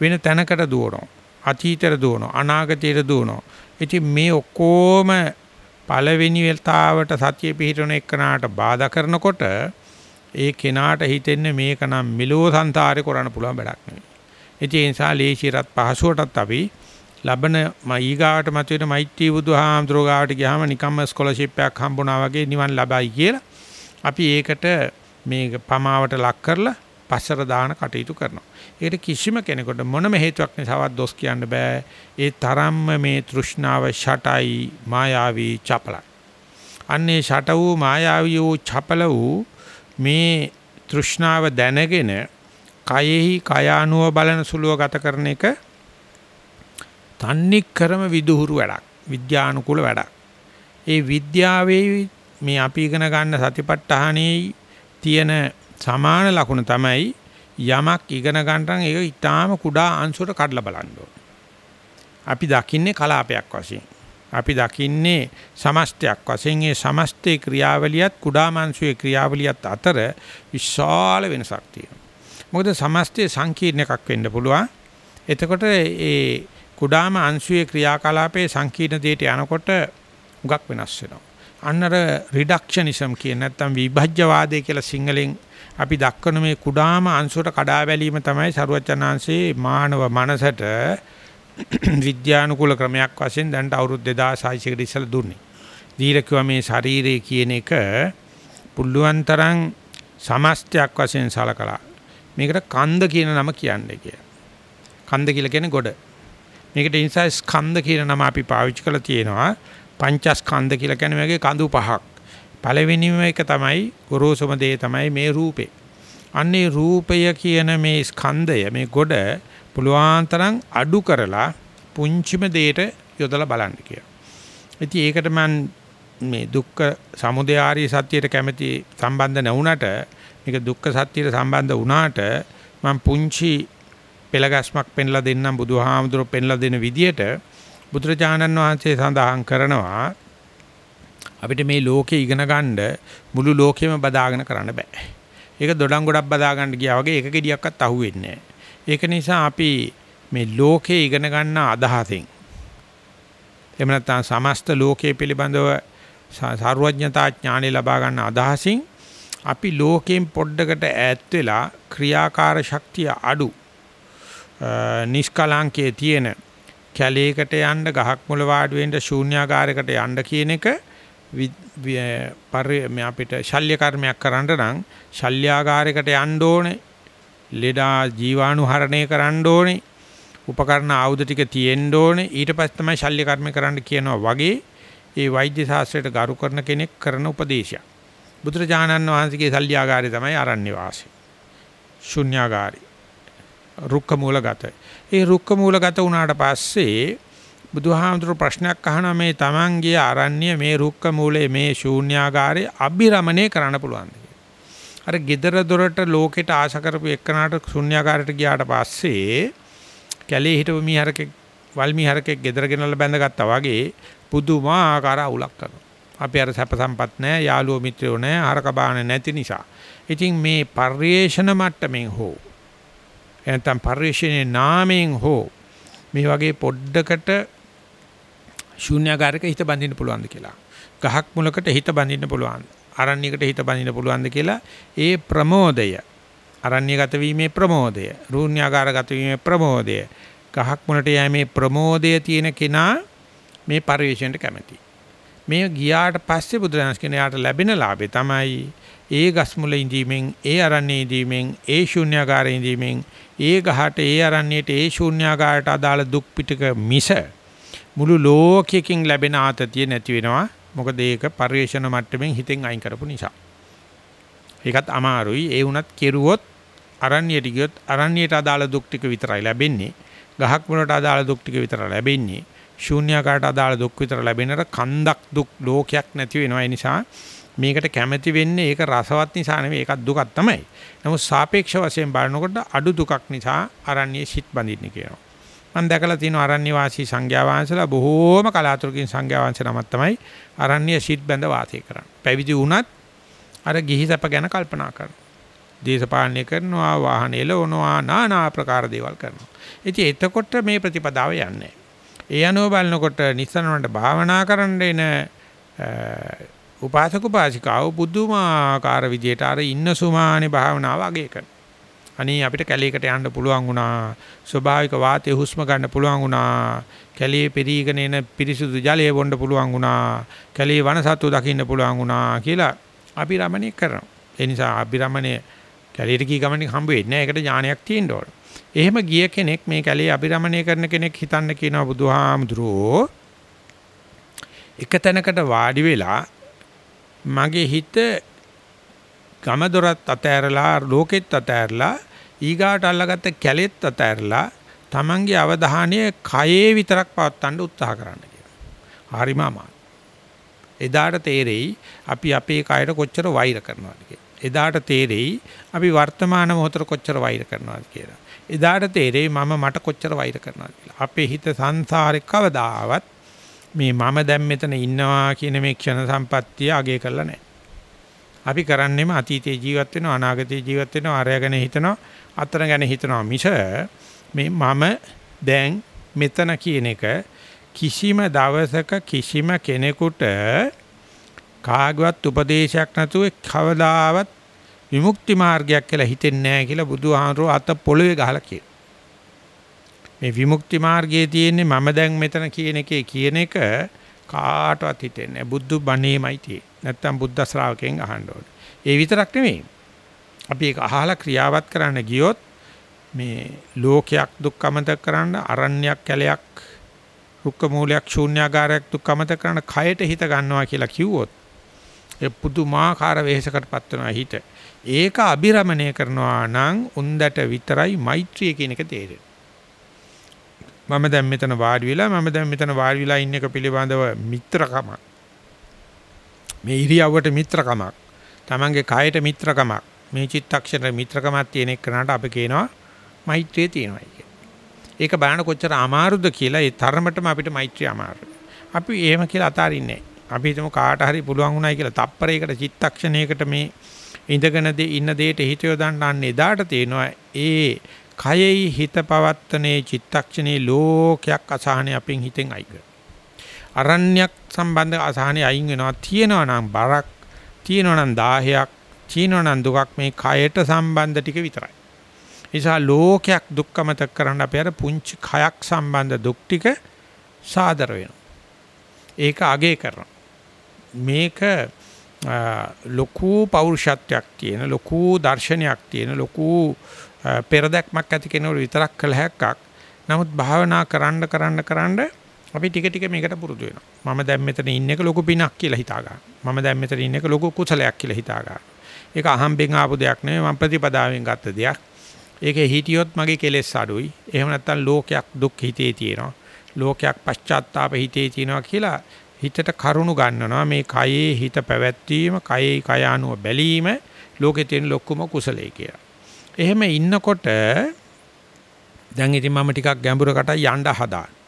Speaker 1: වෙන තැනකට දුවනවා. අතීතයට දුවනවා. අනාගතයට දුවනවා. ඉතින් මේ ඔක්කොම පළවෙනි වෙලතාවට සතිය පිහිටවන එකනට බාධා කරනකොට ඒ කෙනාට හිතෙන්නේ මේක නම් මෙලෝ සංසාරේ කරන්න පුළුවන් වැඩක් නෙවෙයි. ඒ නිසා ලේසියටත් පහසුවටත් අපි ලබන මීගාවට මතුවෙන මෛත්‍රී බුදුහාමුදුරුවෝ ගාවට ගියාම නිකම්ම ස්කෝලර්ෂිප් එකක් හම්බුණා වගේ නිවන් ලබයි කියලා අපි ඒකට මේක පමාවට ලක් කරලා පස්සර දාන කටයුතු කරනවා. ඒකට කිසිම කෙනෙකුට මොනම හේතුවක් නිසාවත් දොස් කියන්න බෑ. ඒ තරම්ම මේ තෘෂ්ණාව ෂටයි මායාවී චපලයි. අන්නේ ෂට වූ මායාවී වූ චපල වූ මේ තෘෂ්ණාව දැනගෙන කයෙහි කයානුව බලන සුළුව ගත කරන එක තන්නේ ක්‍රම විදුහුරු වැඩක් විද්‍යානුකූල වැඩක් ඒ විද්‍යාවේ මේ අපි ඉගෙන ගන්න සතිපට්ඨානයේ තියෙන සමාන ලකුණ තමයි යමක් ඉගෙන ගන්නනම් ඒක ඊටාම කුඩා අංශුවට කඩලා බලන්න අපි දකින්නේ කලාපයක් වශයෙන් අපි දකින්නේ සමස්තයක් වශයෙන් ඒ සමස්තේ ක්‍රියාවලියත් කුඩා මාංශයේ ක්‍රියාවලියත් අතර විශාල වෙනසක් තියෙනවා. මොකද සමස්තේ සංකීර්ණ එකක් වෙන්න පුළුවන්. එතකොට ඒ කුඩාම අංශයේ ක්‍රියාකලාපයේ සංකීර්ණ දෙයට යනකොට උගක් වෙනස් වෙනවා. අන්නර රිඩක්ෂනිසම් කියන නැත්නම් විභජ්‍යවාදය කියලා සිංහලෙන් අපි දක්වන මේ කුඩාම අංශුවට කඩා බැලීම තමයි සරුවචනාංශේ මානව මනසට විද්‍යානුකූල ක්‍රමයක් වශයෙන් දැන්ට අවුරුදු 2600කට ඉස්සෙල්ලා දුන්නේ. දීලා කිව්වා මේ ශරීරය කියන එක පුල්ලුවන් තරම් සමස්තයක් වශයෙන් සලකලා මේකට කන්ද කියන නම කියන්නේ කියලා. කන්ද කියලා කියන්නේ ගොඩ. මේකට නිසා ස්කන්ධ කියන නම අපි පාවිච්චි කරලා තියෙනවා. පංචස්කන්ධ කියලා කියන්නේ මේකේ කඳු පහක්. පළවෙනිම එක තමයි ගොරෝසුම දේ තමයි මේ රූපේ. අන්නේ රූපය කියන මේ ස්කන්ධය මේ ගොඩ පුළුවන් තරම් අඩු කරලා පුංචිම දෙයට යොදලා බලන්න කියලා. ඉතින් ඒකට මම මේ දුක්ඛ සමුදය ආර්ය සත්‍යයට කැමති සම්බන්ධ නැවුණට මේක දුක්ඛ සත්‍යයට සම්බන්ධ වුණාට මම පුංචි පෙළගස්මක් පෙන්ලා දෙන්නම් බුදුහාමුදුරුවෝ පෙන්ලා දෙන විදියට බුදුරජාණන් වහන්සේ සඳහන් කරනවා අපිට මේ ලෝකේ ඉගෙන ගන්න මුළු ලෝකෙම බදාගෙන කරන්න බෑ. ඒක දොඩම් ගොඩක් බදා ගන්න ගියා වගේ එක ගෙඩියක්වත් අහුවෙන්නේ නෑ. ඒක නිසා අපි මේ ලෝකේ ඉගෙන ගන්න අදහසින් එහෙම නැත්නම් සමස්ත ලෝකයේ පිළිබඳව සාරවඥතා ඥානෙ ලබා ගන්න අදහසින් අපි ලෝකයෙන් පොඩ්ඩකට ඈත් වෙලා ක්‍රියාකාර ශක්තිය අඩු නිෂ්කලංකයේ තියෙන කැලේකට යන්න ගහක් මුල වාඩි වෙන්න ශූන්‍යාකාරයකට යන්න කියන එක පරි අපිට ශල්‍ය කර්මයක් කරන්න නම් ශල්‍යාකාරයකට යන්න ඕනේ ලෙඩා ජීවාණු හරණය කරන්න ඕනේ. උපකරණ ආයුධ ටික තියෙන්න ඕනේ. ඊට පස්සේ තමයි ශල්‍ය කර්ම කරන්න කියනවා වගේ ඒ වෛද්‍ය ශාස්ත්‍රයට ගරු කරන කෙනෙක් කරන උපදේශයක්. බුදුරජාණන් වහන්සේගේ ශල්‍යාගාරය තමයි ආරණ්‍ය වාසය. ශුන්‍යාගාරي. රුක්ක මූලගත. ඒ රුක්ක මූලගත වුණාට පස්සේ බුදුහාමුදුරු ප්‍රශ්නයක් අහනවා මේ Tamanගේ ආරණ්‍ය මේ රුක්ක මූලයේ මේ ශූන්‍යාගාරේ අභිරමණය කරන්න පුළුවන්ද අර gedara dorata ලෝකෙට ආශ කරපු එක්කනාට ශුන්‍යාකාරයට ගියාට පස්සේ කැලේ හිටපු මීහරකෙක් වල් මීහරකෙක් gedara ගෙනල්ලා බැඳගත්තා වගේ පුදුමාකාර අවුලක් කරනවා. අපි අර සැප සම්පත් නැහැ, යාළුවෝ මිත්‍රයෝ නැහැ, ආරක බාන නැති නිසා. ඉතින් මේ පරිේශන මට්ටමින් හෝ එනතම් පරිේශනයේ නාමයෙන් හෝ මේ වගේ පොඩ්ඩකට ශූන්‍යagaraක හිත බඳින්න පුළුවන්ද කියලා. ගහක් මුලකට හිත බඳින්න පුළුවන්. අරණ්‍යයකට හිත බඳින්න පුළුවන්ද කියලා ඒ ප්‍රමෝදය අරණ්‍යගත වීමේ ප්‍රමෝදය, ශූන්‍යagaraගත වීමේ ප්‍රමෝදය, ගහක් මුලට යෑමේ ප්‍රමෝදය තියෙන කෙනා මේ පරිේශණයට කැමතියි. මේ ගියාට පස්සේ බුදුරජාණන් කියන යාට ලැබෙන ලාභේ තමයි ඒ ගස් මුල ඉඳීමෙන් ඒ අරණ්‍යයේ ඉඳීමෙන් ඒ ශූන්‍යාකාරයේ ඉඳීමෙන් ඒ ගහට ඒ අරණ්‍යයට ඒ ශූන්‍යාකාරයට අදාළ දුක් පිටක මිස මුළු ලෝකයකින් ලැබෙන ආතතිය නැති වෙනවා. මොකද ඒක පරිේශන මට්ටමින් හිතෙන් අයින් කරපු නිසා. ඒකත් අමාරුයි. ඒ වුණත් කෙරුවොත් අරණ්‍යයට ගියොත් අරණ්‍යයට අදාළ දුක් ටික විතරයි ලැබෙන්නේ. ගහක් මුලට අදාළ දුක් ටික විතරයි ලැබෙන්නේ. ශූන්‍යකාට අදාළ දුක් විතර ලැබෙනර කන්දක් දුක් ලෝකයක් නැති වෙනවා. ඒ නිසා මේකට කැමැති වෙන්නේ ඒක රසවත් නිසා නෙවෙයි. ඒකත් දුකක් තමයි. නමුත් සාපේක්ෂ වශයෙන් බලනකොට අඩු දුකක් නිසා අරණ්‍ය සිත් බඳින්න කියනවා. මම දැකලා තියෙනවා අරණ්‍ය වාසී සංඝයා වහන්සේලා බොහෝම කලාතුරකින් සංඝයා වහන්සේ නමක් තමයි අරණ්‍ය සිත් බඳ වාසය කරන්නේ. පැවිදි වුණත් අර ගිහි සැප ගැන කල්පනා කරනවා. දේශපාලනය කරනවා, වාහන එලවනවා, নানা ආකාර දේවල් කරනවා. ඉතින් එතකොට මේ ප්‍රතිපදාව යන්නේ. ඒ අනුව බලනකොට නිස්සනනට භාවනා කරන්න එන උපාසක උපාසිකාව පුදුමාකාර විදියට අර ඉන්න සුමානේ භාවනාව අගය කරනවා. අනේ අපිට කැලේකට යන්න පුළුවන් වුණා. ස්වභාවික වාතය හුස්ම ගන්න පුළුවන් වුණා. කැලේ පෙරීගෙන එන පිරිසුදු ජලය බොන්න පුළුවන් වුණා. කැලේ වනසත්තු දකින්න පුළුවන් වුණා කියලා අපි රමණීය කරනවා. ඒ නිසා අපි රමණීය කැලේට කී ගමනින් හම්බ වෙන්නේ නැහැ. ඒකට ඥානයක් තියෙන්න ඕන. එහෙම ගිය කෙනෙක් මේ කැලේ අභිරමණය කරන කෙනෙක් හිතන්න කියනවා බුදුහාමුදුරෝ එක තැනකට වාඩි වෙලා මගේ හිත ගම දොරත් අතෑරලා ලෝකෙත් අතෑරලා ඊගාට අල්ලගත්ත කැලෙත් අතෑරලා Tamange අවධානය කයේ විතරක් පවත්වන්න උත්සාහ කරන්න කියලා. හරිම අමාරු. එදාට තේරෙයි අපි අපේ කයට කොච්චර වෛර කරනවද කියලා. එදාට තේරෙයි අපි වර්තමාන මොහොතට කොච්චර වෛර කරනවද කියලා. එදාට තේරෙයි මම මට කොච්චර වෛර කරනවද කියලා. අපේ හිත සංසාරේ කවදාවත් මේ මම දැන් මෙතන ඉන්නවා කියන මේ ක්ෂණ සම්පත්තිය අගය කරලා නැහැ. අපි කරන්නේම අතීතයේ ජීවත් වෙනවා අනාගතයේ ජීවත් වෙනවා අරය ගැන හිතනවා අතන ගැන හිතනවා මිස මේ මම දැන් මෙතන කියන එක කිසිම දවසක කිසිම කෙනෙකුට කාගවත් උපදේශයක් නැතුව කවදාවත් විමුක්ති මාර්ගයක් කියලා හිතෙන්නේ නැහැ කියලා බුදුහාමරෝ අත පොළවේ ගහලා කියනවා. මේ විමුක්ති මාර්ගයේ තියෙන්නේ මම දැන් මෙතන කියන එකේ කියන එක කාටවත් හිතෙන්නේ නැහැ. බුදු බණේමයි තියෙන්නේ. නැත්තම් බුද්ධ ශ්‍රාවකෙන් අහන්න ඕනේ. ඒ විතරක් නෙමෙයි. අපි ඒක අහලා ක්‍රියාවත් කරන්න ගියොත් මේ ලෝකයක් දුක්ඛමත කරන්න අරණ්‍යයක් කැලයක් රුක්ක මූලයක් ශූන්‍යාකාරයක් දුක්ඛමත කරන්න කයට හිත ගන්නවා කියලා කිව්වොත් ඒ පුදුමාකාර වෙහෙසකටපත් වෙනවා හිත. ඒක අබිරමණය කරනවා නම් උන්දට විතරයි මෛත්‍රිය කියන එක තේරෙන්නේ. මම දැන් මෙතන වාඩි වෙලා මම දැන් මෙතන වාඩි වෙලා ඉන්න එක පිළිබඳව මිත්‍රකම මේ ඉරියව්වට මිත්‍රකමක් තමන්ගේ කයට මිත්‍රකමක් මේ චිත්තක්ෂණ මිත්‍රකමක් තියෙන එකනට අපි කියනවා මෛත්‍රිය තියෙනවා කියලා. ඒක බලන්න කොච්චර අමාරුද කියලා ඒ තරමටම අපිට මෛත්‍රිය අමාරුයි. අපි එහෙම කියලා අතාරින්නේ අපි හිතමු කාට හරි පුළුවන් වුණයි කියලා තප්පරයකට චිත්තක්ෂණයකට මේ ඉඳගෙන ඉන්න දෙයට හිත යොදන්න අන්න එදාට තේනවා ඒ කයෙහි හිත පවත්තනේ චිත්තක්ෂණේ ලෝකයක් අසහනේ අපෙන් හිතෙන් අයික. අරණ්‍යයක් සම්බන්ධ අසහනේ අයින් වෙනවා තියෙනවා නම් බරක් තියෙනවා නම් 10ක් තියෙනවා නම් දුකක් මේ කයට සම්බන්ධ ටික විතරයි. නිසා ලෝකයක් දුක්කමතක් කරන්න අපි අර පුංචි කයක් සම්බන්ධ දුක් ටික සාදර වෙනවා. ඒක අගේ කරනවා. මේක ලොකු පෞරුෂත්වයක් තියෙන ලොකු දර්ශනයක් තියෙන ලොකු පෙරදැක්මක් ඇති කෙනෙකුට විතරක් කළ හැක්කක්. නමුත් භාවනා කරන්න කරන්න කරන්න අපි ටික ටික මේකට පුරුදු වෙනවා. මම දැන් මෙතන ඉන්න එක ලොකු පිනක් කියලා හිතා ගන්න. මම දැන් මෙතන ඉන්න එක ලොකු කුසලයක් කියලා හිතා ගන්න. ඒක අහම්බෙන් ආපු දෙයක් නෙවෙයි මම ප්‍රතිපදාවෙන් ගත්ත දෙයක්. ඒකේ හිටියොත් මගේ කෙලෙස් අඩුයි. එහෙම නැත්නම් ලෝකයක් දුක් හිතේ තියෙනවා. ලෝකයක් පශ්චාත්තාප හිතේ තියෙනවා කියලා හිතට කරුණු ගන්නනවා මේ කයේ හිත පැවැත්වීම, කයේ කය අනුව බැලීම ලෝකේ තියෙන ලොකුම කුසලයේ කියලා. එහෙම ඉන්නකොට දැන් ඉතින් මම ටිකක් ගැඹුරකට යන්න හදාන.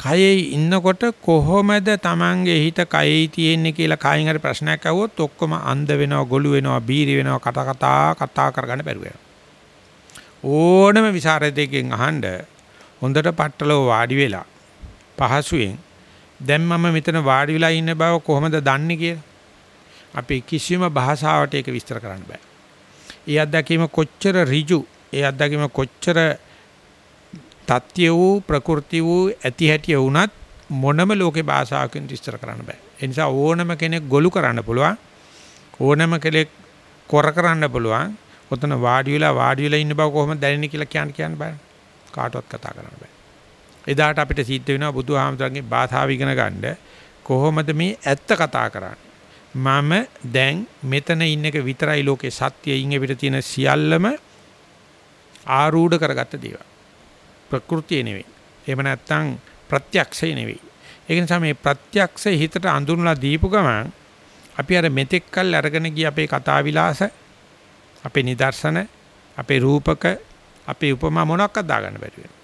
Speaker 1: කයේ ඉන්නකොට කොහොමද Tamange හිත කයේ තියෙන්නේ කියලා කයින් හරි ප්‍රශ්නයක් අහුවොත් ඔක්කොම අන්ධ වෙනවා ගොළු වෙනවා බීරි වෙනවා කතා කතා කතා කරගන්න බැරුව යනවා ඕනම විසරදයෙන් අහන්න හොඳට පట్టලව වාඩි වෙලා පහසුවෙන් දැන් මම මෙතන වාඩි වෙලා ඉන්න බව කොහොමද දන්නේ කියලා අපි කිසිම භාෂාවට ඒක විස්තර කරන්න බෑ. ඒ අත්දැකීම කොච්චර ඍජු, ඒ අත්දැකීම කොච්චර තත්‍ය වූ ප්‍රകൃති වූ ඇති හැටි වුණත් මොනම ලෝකේ භාෂාවකින් විස්තර කරන්න බෑ. ඒ නිසා ඕනම කෙනෙක් ගොළු කරන්න පුළුවන්. ඕනම කෙනෙක් කොර කරන්න පුළුවන්. ඔතන වාඩි වෙලා වාඩි වෙලා ඉන්න බව කොහොමද දැනෙන්නේ කියලා කියන්න කියන්න බෑ. කාටවත් කතා කරන්න බෑ. එදාට අපිට සිද්ධ වෙනවා බුදුහාමතුන්ගේ භාෂාව ඉගෙන ගන්න කොහොමද මේ ඇත්ත කතා කරන්නේ? මම දැන් මෙතන ඉන්න එක විතරයි ලෝකේ සත්‍යයෙන් පිට තියෙන සියල්ලම ආරූඪ කරගත්ත දේවල්. ප්‍රകൃතිය නෙවෙයි. එහෙම නැත්නම් ප්‍රත්‍යක්ෂය නෙවෙයි. ඒ නිසා මේ ප්‍රත්‍යක්ෂය හිතට අඳුනලා දීපු ගමන් අපි අර මෙතෙක්කල් අරගෙන ගිය අපේ කතා විලාස අපේ නිදර්ශන අපේ රූපක අපේ උපමා මොනක්වත් දාගන්න බැරි වෙනවා.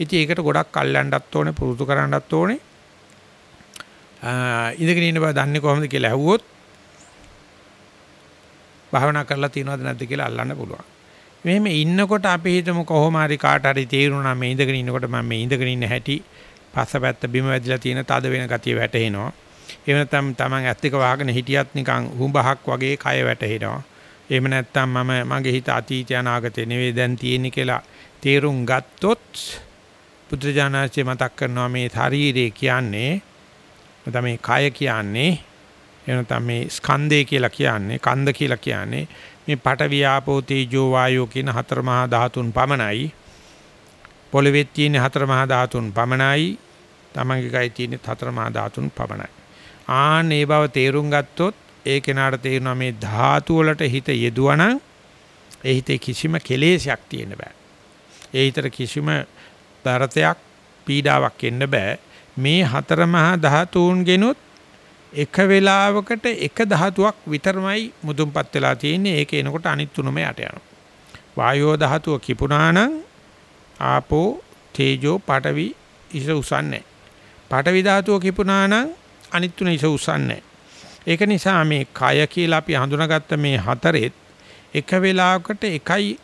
Speaker 1: ඉතින් ඒකට ගොඩක් කල්යන්නත් ඕනේ පුරුදු කරන්නත් ඕනේ. ඉඳගෙන ඉන්න බව දන්නේ කොහොමද කියලා ඇහුවොත් භාවනා කරලා තියෙනවද නැද්ද කියලා අල්ලන්න පුළුවන්. මෙහෙම ඉන්නකොට අපි හිතමු කොහොම හරි කාට හරි තේරුණා මේ ඉඳගෙන ඉන්නකොට මම මේ ඉඳගෙන ඉන්න හැටි පස්සපැත්ත බිම වැදිලා තියෙන තද වෙන ගතිය වැටෙනවා. එහෙම නැත්නම් Taman ඇත් එක වහගෙන හිටියත් නිකන් හුඹහක් වගේ කය වැටෙනවා. එහෙම නැත්නම් මම මගේ හිත අතීතය අනාගතේ නෙවෙයි දැන් තියෙන්නේ කියලා තේරුම් ගත්තොත් පුත්‍රජානනාචේ මතක් කරනවා මේ ශරීරය කියන්නේ නැත්නම් මේ කය කියන්නේ එහෙනම් මේ ස්කන්ධය කියලා කියන්නේ කන්ද කියලා කියන්නේ මේ පඨවි ආපෝ තේජෝ වායෝ කියන හතර මහා ධාතුන් පමණයි. පොළවේ තියෙන හතර මහා ධාතුන් පමණයි. තමන්ගේ කයි තියෙන හතර මහා ධාතුන් පමණයි. ආන් ඒ බව තේරුම් ගත්තොත් ඒ කෙනාට තේරෙනවා මේ ධාතු වලට හිත යෙදුවනම් ඒ හිතේ කිසිම කෙලෙසයක් තියෙන්න බෑ. ඒ හිතට කිසිම දරතයක් පීඩාවක් එන්න බෑ. මේ හතර මහා ධාතුන් ගෙනුත් එක වෙලාවකට එක ධාතුවක් විතරමයි මුදුන්පත් වෙලා තියෙන්නේ. ඒක එනකොට අනිත් තුනම යට යනවා. වායෝ ධාතුව කිපුණා නම් ආපෝ තේජෝ පඨවි ඉස උසන්නේ. පඨවි ධාතුව කිපුණා නම් අනිත් තුන ඉස උසන්නේ. ඒක නිසා මේ කය කියලා අපි හඳුනාගත්ත මේ හතරෙත් එක වෙලාවකට එකයි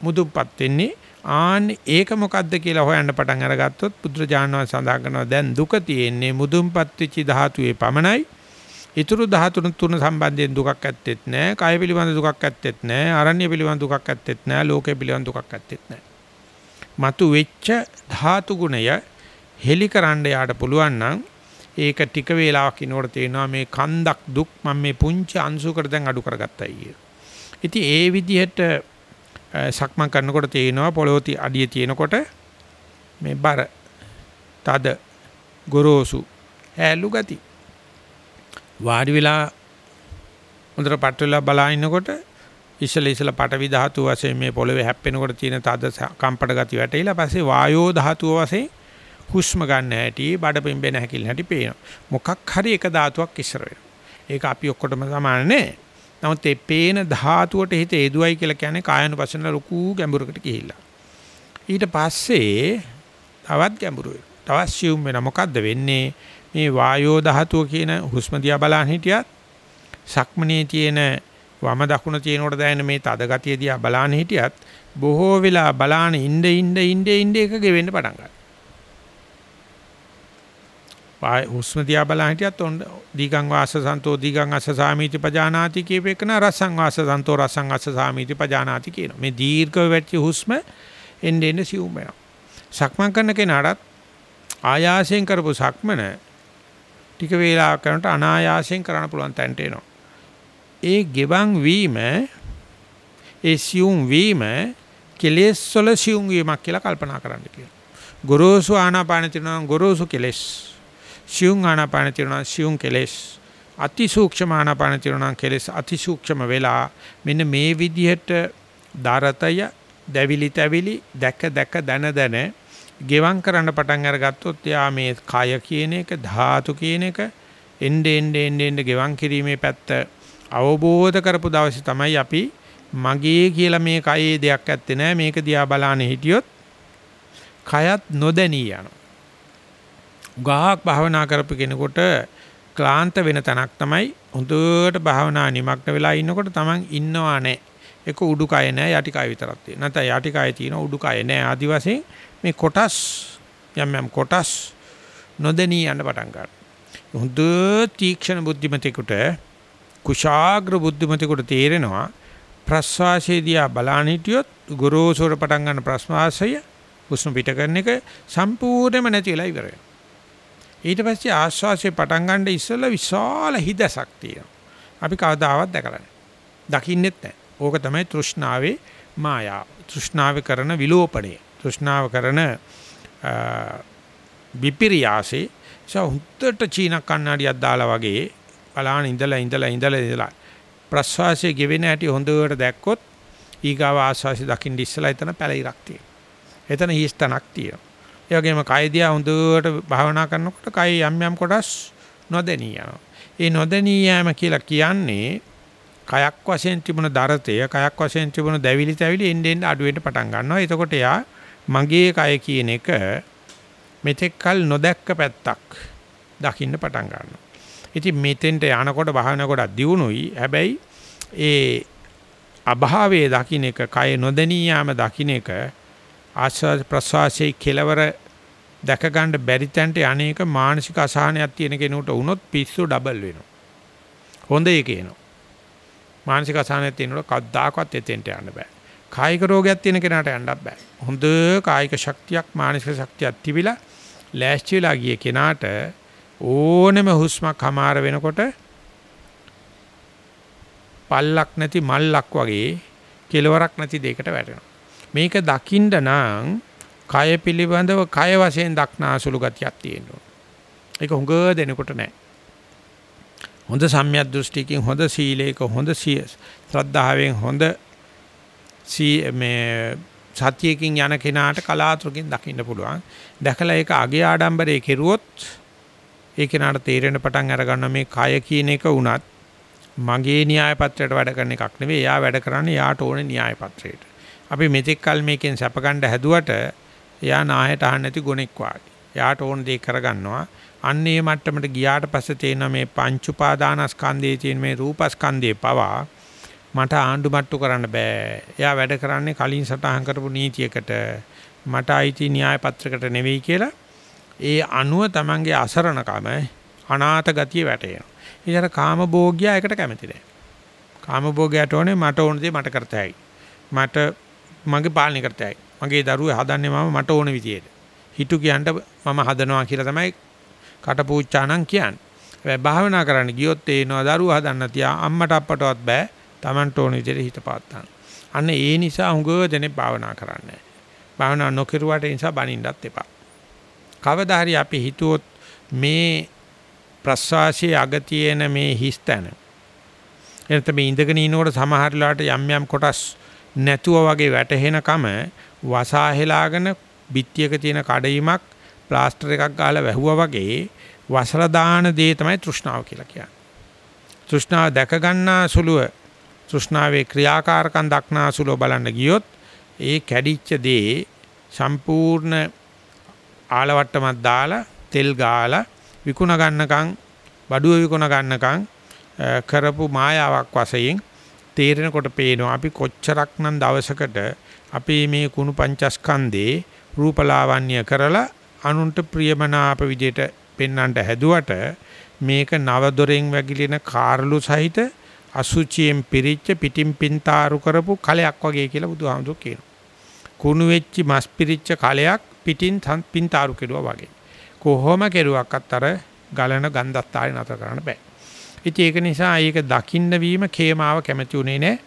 Speaker 1: මුදුන්පත් වෙන්නේ ආන්න ඒක මොකද්ද කියලා හොයන්න පටන් අරගත්තොත් බුදුරජාණන් වහන්සේ සඳහන් කරනවා දැන් දුක තියෙන්නේ මුදුන්පත් වෙච්ච ධාතුවේ පමණයි. ඊතුරු ධාතුන් තුන සම්බන්ධයෙන් දුකක් ඇත්තෙත් නැහැ. කය පිළිබඳ දුකක් ඇත්තෙත් නැහැ. ආරණ්‍ය පිළිබඳ දුකක් ඇත්තෙත් නැහැ. ලෝකේ පිළිබඳ දුකක් ඇත්තෙත් නැහැ. මතු වෙච්ච ධාතු ගුණය හෙලිකරන්න යාට පුළුවන් නම් ඒක ටික වේලාවක් ඉනකොට තේනවා මේ කන්දක් දුක් මම මේ පුංචි අංශුකට දැන් අඩු කරගත්තයි කිය. ඉතින් ඒ විදිහට සක්මන් කරනකොට තේනවා පොළොව අඩිය තියෙනකොට මේ බර තද ගොරෝසු හැලු ගති. වාඩි වෙලා හොඳට පට වෙලා බලා ඉන්නකොට ඉස්සල ඉස්සල පටවි ධාතු වශයෙන් මේ පොළවේ හැප්පෙනකොට තියෙන තද කම්පට ගති වැටෙයිලා පස්සේ වායෝ ධාතුව වශයෙන් හුස්ම ගන්න හැටි බඩ පිම්බෙන හැකිල හැටි පේනවා. මොකක් හරි එක ධාතුවක් ඉස්සර වෙනවා. ඒක අපි ඔක්කොටම සමාන නෑ. නමුත් මේ පේන ධාතුවට හිත එදුවයි කියලා කියන්නේ කායනුපස්සන ලොකු ගැඹුරකට ගිහිල්ලා. ඊට පස්සේ තවත් ගැඹුරු තවත් සියුම් වෙන මොකද්ද වෙන්නේ? මේ වායෝ ධාතුව කියන හුස්ම දිහා බලන් හිටියත් සක්මනේ තියෙන වම දකුණ තියෙනකොට දැනෙන මේ තද ගතිය දිහා බලන් හිටියත් බොහෝ වෙලා බලාන ඉnde ඉnde ඉnde ඉnde එක ගෙවෙන්න පටන් ගන්නවා. හුස්ම දිහා බලන් හිටියත් ඔන්න දීගං වාස සන්තෝ දීගං අස්ස සාමීති පජානාති කියපේකන රසං වාස සන්තෝ රසං අස්ස සාමීති පජානාති කියන මේ දීර්ඝව වැටි හුස්ම එන්න එන්න සිවුම් වෙනවා. සක්මන් කරන කෙනාට ආයාසයෙන් කරපු සක්මන ටික වේලාවක් කරනට අනායාසයෙන් කරන්න පුළුවන් තැනට එනවා. ඒ ගෙවන් වීම ඒ සියුම් වීම කෙලෙස් වල සියුම් වීමක් කියලා කල්පනා කරන්න කියලා. ගොරෝසු ආනාපාන තිනවා ගොරෝසු කෙලෙස්. සියුම් ආනාපාන තිරණ සියුම් කෙලෙස්. අතිසූක්ෂම ආනාපාන තිරණ කෙලෙස් අතිසූක්ෂම වෙලා මෙන්න මේ විදිහට දරතය දැවිලි තැවිලි දැක දැක දන දන ගෙවම් කරන්න පටන් අරගත්තොත් යා මේ කය කියන එක ධාතු කියන එක එnde ende ende ende ගෙවම් කිරීමේ පැත්ත අවබෝධ කරපු දවසේ තමයි අපි මගේ කියලා මේ කයේ දෙයක් ඇත්තේ නැහැ මේක දිහා බලාන හිටියොත් කයත් නොදැනී යනවා. උගාහක් භාවනා කරපු කෙනෙකුට ක්ලාන්ත වෙන තැනක් තමයි හොඳට භාවනා නිමග්න වෙලා ඉන්නකොට Taman ඉන්නවා නැහැ. ඒක උඩුකය නැහැ යටිකය විතරක් තියෙනවා. නැත්නම් යටිකය තියෙනවා උඩුකය නැහැ. ආදි වශයෙන් මේ කොටස් යම් යම් කොටස් නොදෙනී යන්න පටන් ගන්නවා. හොඳ තීක්ෂණ බුද්ධිමතෙකුට කුශාග්‍ර බුද්ධිමතෙකුට තේරෙනවා ප්‍රස්වාසයේදී බලාන හිටියොත් ගොරෝසුර පටන් ගන්න ප්‍රස්වාසය හුස්ම පිට කරන එක සම්පූර්ණයෙන්ම නැති වෙලා ඉවරයි. ඊට පස්සේ ආශ්වාසය පටන් ගන්න ඉස්සෙල්ලා විශාල හිදසක් තියෙනවා. අපි කවදාවත් දැකලා නැහැ. දකින්නෙත් නැහැ. ඕක තමයි තෘෂ්ණාවේ මායාව. තෘෂ්ණාවේ කරන විලෝපණය. තෘෂ්ණාව කරන විපිරියාසේ සහුත්තට චීන කන්නඩියක් දාලා වගේ බලාන ඉඳලා ඉඳලා ඉඳලා ඉඳලා ප්‍රස්වාසයේ ගෙවෙන හැටි හොඳට දැක්කොත් ඊගාව ආශ්වාසය දකින්න ඉස්සලා එතන පැලිරක් තියෙනවා. එතන හිස්තනක් තියෙනවා. ඒ වගේම කය දිහා හොඳට භාවනා කරනකොට කය යම් යම් කොටස් නොදෙනී යනවා. ඒ නොදෙනී යෑම කියලා කියන්නේ කයක් වශයෙන් තිබුණ දරතය, කයක් වශයෙන් තිබුණ දැවිලි තැවිලි එන්න එන්න අඩු වෙන්න පටන් ගන්නවා. එතකොට යා මගේ කය කියන එක මෙතෙක් කල නොදැක්ක පැත්තක් දකින්න පටන් ගන්නවා. ඉතින් මෙතෙන්ට යනකොට භාවනා කොට දියුණුයි. හැබැයි ඒ අභාවයේ දකින්න එක, කය නොදෙනී යාම දකින්න එක ආස්වාද ප්‍රසවාසයේ කෙලවර දැක ගන්න බැරි තැනට අනේක මානසික අසහනයක් තියෙන කෙනෙකුට වුණොත් පිස්සු ඩබල් වෙනවා. හොඳ එකේනවා. මානසික අසහනයක් තියෙනකොට කවදාකවත් එතෙන්ට යන්න බෑ. කායික රෝගයක් තියෙන කෙනාට යන්නත් බෑ. හොඳ කායික ශක්තියක් මානසික ශක්තියක් තිබිලා ලෑස්ති වෙලා ගිය කෙනාට ඕනෙම හුස්මක් හමාර වෙනකොට පල්ලක් නැති මල්ලක් වගේ කෙලවරක් නැති දෙයකට වැටෙනවා. මේක දකින්න නම් කය පිළිබඳව කය වශයෙන් දක්නාසුළු ගතියක් තියෙනවා. ඒක හුඟ දෙනකොට නැහැ. හොඳ සම්‍යක් දෘෂ්ටියකින් හොඳ සීලයක හොඳ ශ්‍රද්ධාවෙන් හොඳ සී මේ සතියකින් යන කෙනාට කලාතුරකින් දකින්න පුළුවන්. දැකලා ඒක අගේ ආඩම්බරේ කෙරුවොත් ඒ කෙනාට තේරෙන පටන් අර ගන්න මේ කය කියන එක උනත් මගේ න්‍යාය පත්‍රයට වැඩ කරන එකක් නෙවෙයි. එයා වැඩ කරන්නේ යාට ඕනේ න්‍යාය පත්‍රයට. අපි මෙතෙක් කල මේකෙන් සැප ගන්න හැදුවට එයා නායට අහන්න නැති ගොනෙක් වාගේ. එයාට ඕන දේ කරගන්නවා. අන්න ඒ මට්ටමට ගියාට පස්සේ තේන මේ පංච උපාදානස්කන්ධයේ තියෙන මේ රූපස්කන්ධයේ පවා මට ආණ්ඩු මට්ටු කරන්න බෑ. එයා වැඩ කරන්නේ කලින් සටහන් කරපු නීතියකට මට අයිති න්‍යාය පත්‍රයකට නෙවෙයි කියලා ඒ අනුව තමන්ගේ අසරණකම අනාථ ගතිය වැටෙනවා. ඊට කාම භෝග්‍යය එකට කැමති නැහැ. කාම භෝගයට ඕනේ මට ඕන දේ මට කරතයි. මට මගේ පාලනය කරතයි. මගේ දරුවෝ හදන්නේ මම මට ඕන විදියට. හිතු කියන්න මම හදනවා කියලා තමයි කටපූච්චානම් කියන්නේ. හැබැයි භාවනා කරන්න ගියොත් ඒනවා දරුවෝ හදන්න තියා අම්මට අප්පටවත් බෑ. Tamanට ඕන විදියට හිත පාත්තන්න. අන්න ඒ නිසා හුඟ දෙනේ භාවනා කරන්නේ. භාවනා නොකරුවාට ඒ නිසා බනින්නත් එපා. කවදා හරි අපි හිතුවොත් මේ ප්‍රස්වාසයේ අග තියෙන මේ හිස්තන එතන මේ ඉඳගෙන ඉනකොට සමහර වෙලාවට යම් යම් කොටස් නැතුව වගේ වැටහෙනකම වසාහෙලාගෙන බිත්තියක තියෙන කඩයිමක් ප්ලාස්ටර් එකක් ගාලා වැහුවා වගේ වසල දාන දේ තමයි තෘෂ්ණාව කියලා කියන්නේ. තෘෂ්ණාව දැක ගන්නා සුළුව තෘෂ්ණාවේ ක්‍රියාකාරකම් දක්නා සුළුව බලන්න ගියොත් ඒ කැඩිච්ච දේ සම්පූර්ණ ආලවට්ටමක් දාලා තෙල් ගාලා විකුණ ගන්නකම් බඩුව විකුණ ගන්නකම් කරපු මායාවක් වශයෙන් තේරෙනකොට පේනවා අපි කොච්චරක්නම් දවසකට අපි මේ කුණු පංචස්කන්ධේ රූපලාවන්‍ය කරලා අනුන්ට ප්‍රියමනාප විදියට පෙන්වන්නට හැදුවට මේක නව දොරෙන් වැగిලින කාර්ලු සහිත අසුචියෙන් පිරිච්ච පිටින් පින්තාරු කරපු කලයක් වගේ කියලා බුදුහාමුදුරු කියනවා. කුණු වෙච්චි මස් පිරිච්ච කලයක් පිටින් පින්තාරු කෙරුවා වගේ. කොහොම කෙරුවක්වත් අර ගලන ගන්ධත්තාරේ නතර කරන්න බෑ. ඉතින් ඒක නිසා ඒක දකින්න වීම කේමාව කැමති උනේ නැහැ.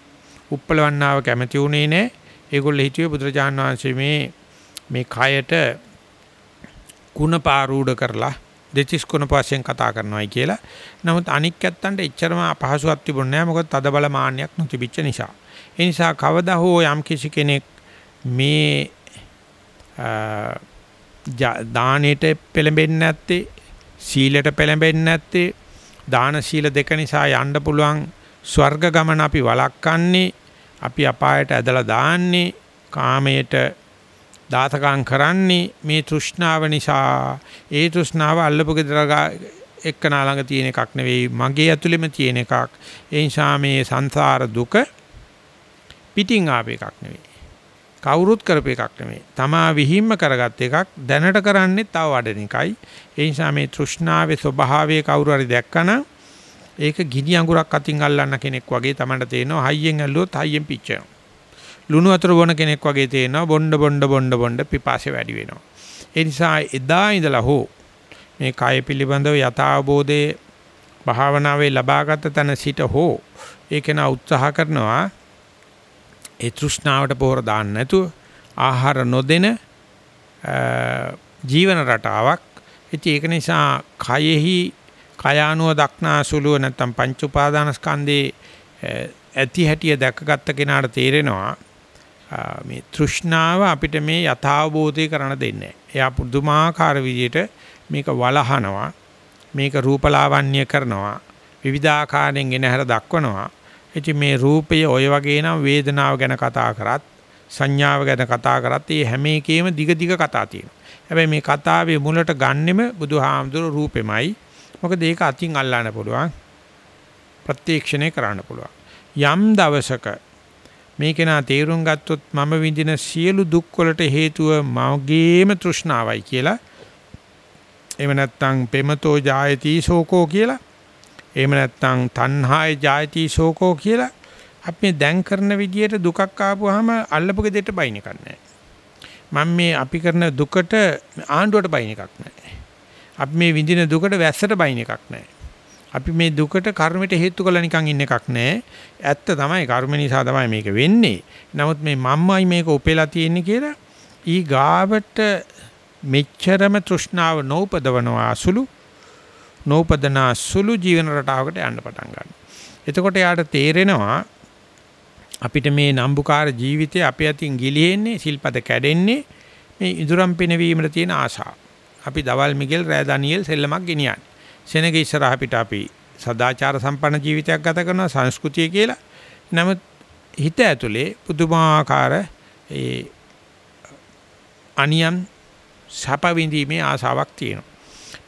Speaker 1: උප්පලවන්නාව කැමති උනේ නැහැ. ඒගොල්ලෝ හිතුවේ බුදුරජාණන් වහන්සේ මේ මේ කයට කුණ පාරූඪ කරලා දෙතිස් කුණ පාසෙන් කතා කරනවායි කියලා. නමුත් අනික් ඇත්තන්ට එච්චරම අපහසුයක් තිබුණේ නැහැ. මොකද තදබල මාන්නයක් නොතිබිච්ච නිසා. ඒ නිසා කවදා හෝ යම් කිසි කෙනෙක් මේ දානෙට පෙළඹෙන්නේ නැත්තේ සීලයට පෙළඹෙන්නේ නැත්තේ දාන සීල දෙක නිසා යන්න පුළුවන් ස්වර්ග ගමන අපි වළක්වන්නේ අපි අපායට ඇදලා දාන්නේ කාමයට දාතකම් කරන්නේ මේ තෘෂ්ණාව නිසා. ඒ තෘෂ්ණාව අල්ලපු gedara එක්කනා ළඟ තියෙන එකක් නෙවෙයි මගේ ඇතුළෙම තියෙන එකක්. ඒ නිසා මේ සංසාර දුක පිටින් ආපු එකක් නෙවෙයි. කවුරුත් කරපු එකක් නෙමෙයි. තමා විහිම්ම කරගත් එකක් දැනට කරන්නේ තව වඩන එකයි. ඒ නිසා මේ තෘෂ්ණාවේ ස්වභාවය කවුරු හරි දැක්කනම් ඒක ගිනි අඟුරක් අතින් අල්ලන්න කෙනෙක් වගේ තමන්ට තේනවා හයියෙන් ඇල්ලුවොත් හයියෙන් පිච්චෙනවා. ලුණු වතුර බොන කෙනෙක් වගේ තේනවා බොණ්ඩ බොණ්ඩ බොණ්ඩ බොණ්ඩ පිපාසය වැඩි වෙනවා. ඒ නිසා එදා ඉඳලා හෝ මේ කය පිළිබඳව යථාබෝධයේ භාවනාවේ ලබාගත් තැන සිට හෝ ඒක නා උත්සාහ කරනවා ඒ තෘෂ්ණාවට පොහොර දාන්න නැතුව ආහාර නොදෙන ජීවන රටාවක්. ඉතින් ඒක නිසා කයෙහි කයානුව දක්නා සුළුව නැත්තම් පංච උපාදානස්කන්ධේ ඇති හැටිය දැකගත්ත කෙනාට තේරෙනවා මේ තෘෂ්ණාව අපිට මේ යථාබෝධය කරන්න දෙන්නේ එයා පුදුමාකාර විදිහට මේක වලහනවා මේක රූපලාවන්‍ය කරනවා විවිධාකාරයෙන් එන හැර දක්වනවා. ඉතින් මේ රූපය ඔය වගේ නම් වේදනාව ගැන කතා කරත් සංඥාව ගැන කතා කරත් මේ හැම එකේම දිග දිග කතා තියෙනවා. හැබැයි මේ කතාවේ මුලට ගන්නෙම බුදුහාමුදුරු රූපෙමයි. මොකද ඒක අතින් අල්ලන්න පුළුවන්. ප්‍රත්‍යක්ෂණය කරන්න පුළුවන්. යම් දවසක මේක නා තේරුම් ගත්තොත් මම විඳින සියලු දුක් වලට හේතුව මගේම තෘෂ්ණාවයි කියලා. එහෙම නැත්නම් පෙමතෝ ජායති සෝකෝ කියලා එහෙම නැත්නම් තණ්හාය ජායති ශෝකෝ කියලා අපි මේ දැන් කරන විදියට දුකක් ආපුවාම අල්ලපු ගෙදෙට බයින් එකක් නැහැ. මම මේ අපි කරන දුකට ආණ්ඩුවට බයින් එකක් නැහැ. අපි මේ විඳින දුකට වැස්සට බයින් එකක් නැහැ. අපි මේ දුකට කර්මයට හේතු කළා නිකන් ඉන්න එකක් නැහැ. ඇත්ත තමයි කර්ම නිසා තමයි මේක වෙන්නේ. නමුත් මේ මම්මයි මේක උපේලා තියෙන්නේ කියලා ඊ ගාවට මෙච්චරම තෘෂ්ණාව නෝපදවනවා අසුළු නෝපදනා සුළු ජීවන රටාවකට යන්න පටන් ගන්නවා. එතකොට යාට තේරෙනවා අපිට මේ නම්බුකාර ජීවිතේ අපේ අතින් ගිලිහෙන්නේ සිල්පද කැඩෙන්නේ මේ ඉදුරම් පිනවීමට තියෙන ආශාව. අපි දවල් මිගෙල් රෑ දානියෙල් සෙල්ලමක් ගෙනියන්නේ. සෙනග ඉස්සරහ අපිට අපි සදාචාර සම්පන්න ජීවිතයක් ගත කරනවා සංස්කෘතිය කියලා. නමුත් හිත ඇතුලේ පුදුමාකාර ඒ අනියම් සප විඳීමේ ආසාවක් තියෙනවා.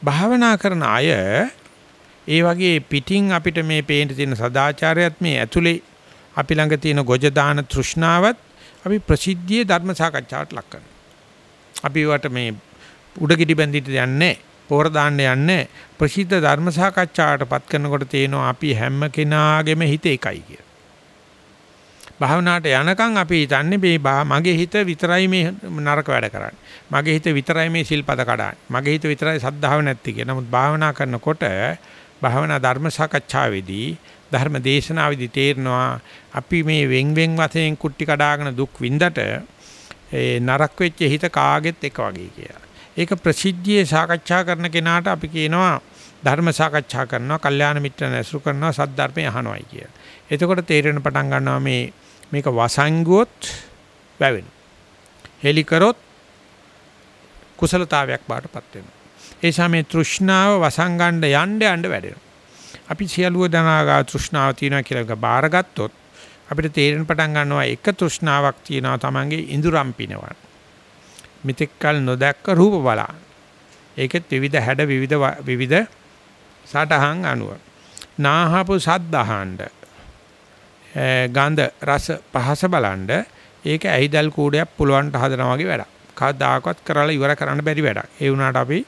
Speaker 1: භාවනා කරන අය ඒ වගේ පිටින් අපිට මේ පේන්න තියෙන සදාචාරයත් මේ ඇතුලේ අපි ළඟ තියෙන ගොජ දාන තෘෂ්ණාවත් අපි ප්‍රසිද්ධියේ ධර්ම සාකච්ඡාවට ලක් කරනවා. අපි වට මේ උඩගිඩි බැඳිට යන්නේ පොර දාන්න යන්නේ ප්‍රසිද්ධ ධර්ම සාකච්ඡාවටපත් කරනකොට තේනවා අපි හැම කෙනාගේම හිත එකයි කියලා. භාවනාවට යනකම් අපි හිතන්නේ මේ මගේ හිත විතරයි මේ නරක වැඩ කරන්නේ. මගේ හිත විතරයි මේ සිල්පද කඩන්නේ. මගේ හිත විතරයි සද්ධාව නැති කියලා. නමුත් භාවනා කරනකොට භාවනා ධර්ම සාකච්ඡාවේදී ධර්ම දේශනාවේදී තේරෙනවා අපි මේ වෙන් වෙන් වශයෙන් කුට්ටි කඩාගෙන දුක් විඳට ඒ නරක වෙච්ච හිත කාගෙත් එක වගේ කියලා. ඒක ප්‍රසිද්ධියේ සාකච්ඡා කරන කෙනාට අපි කියනවා ධර්ම සාකච්ඡා කරනවා, කල්යාණ මිත්‍රන් ඇසුරු කරනවා, සද්ධර්මය අහනවායි කියලා. එතකොට තේරෙන පටන් ගන්නවා මේ මේක වසංගුවොත් වැවෙන. හෙලි කරොත් කුසලතාවයක් බාටපත් වෙනවා. ඒ සමේ තෘෂ්ණාව වසංගණ්ඩ යන්න යන්න වැඩෙනවා. අපි සියලුව දනාගා තෘෂ්ණාව තියෙනවා කියලා බාරගත්තොත් අපිට තේරෙන පටන් ගන්නවා එක තෘෂ්ණාවක් තියෙනවා Tamange ඉඳුරම් පිනවන. මිත්‍යකල් නොදැක්ක රූප බලන. ඒකෙත් විවිධ හැඩ විවිධ විවිධ සටහන් අනුව. නාහපු සද්දහඬ ගන්ධ රස පහස බලන්න ඒක ඇහිදල් කූඩයක් පුළුවන්ට හදනවා වගේ වැඩක්. කවදාකවත් කරලා ඉවර කරන්න බැරි වැඩක්. ඒ වුණාට අපි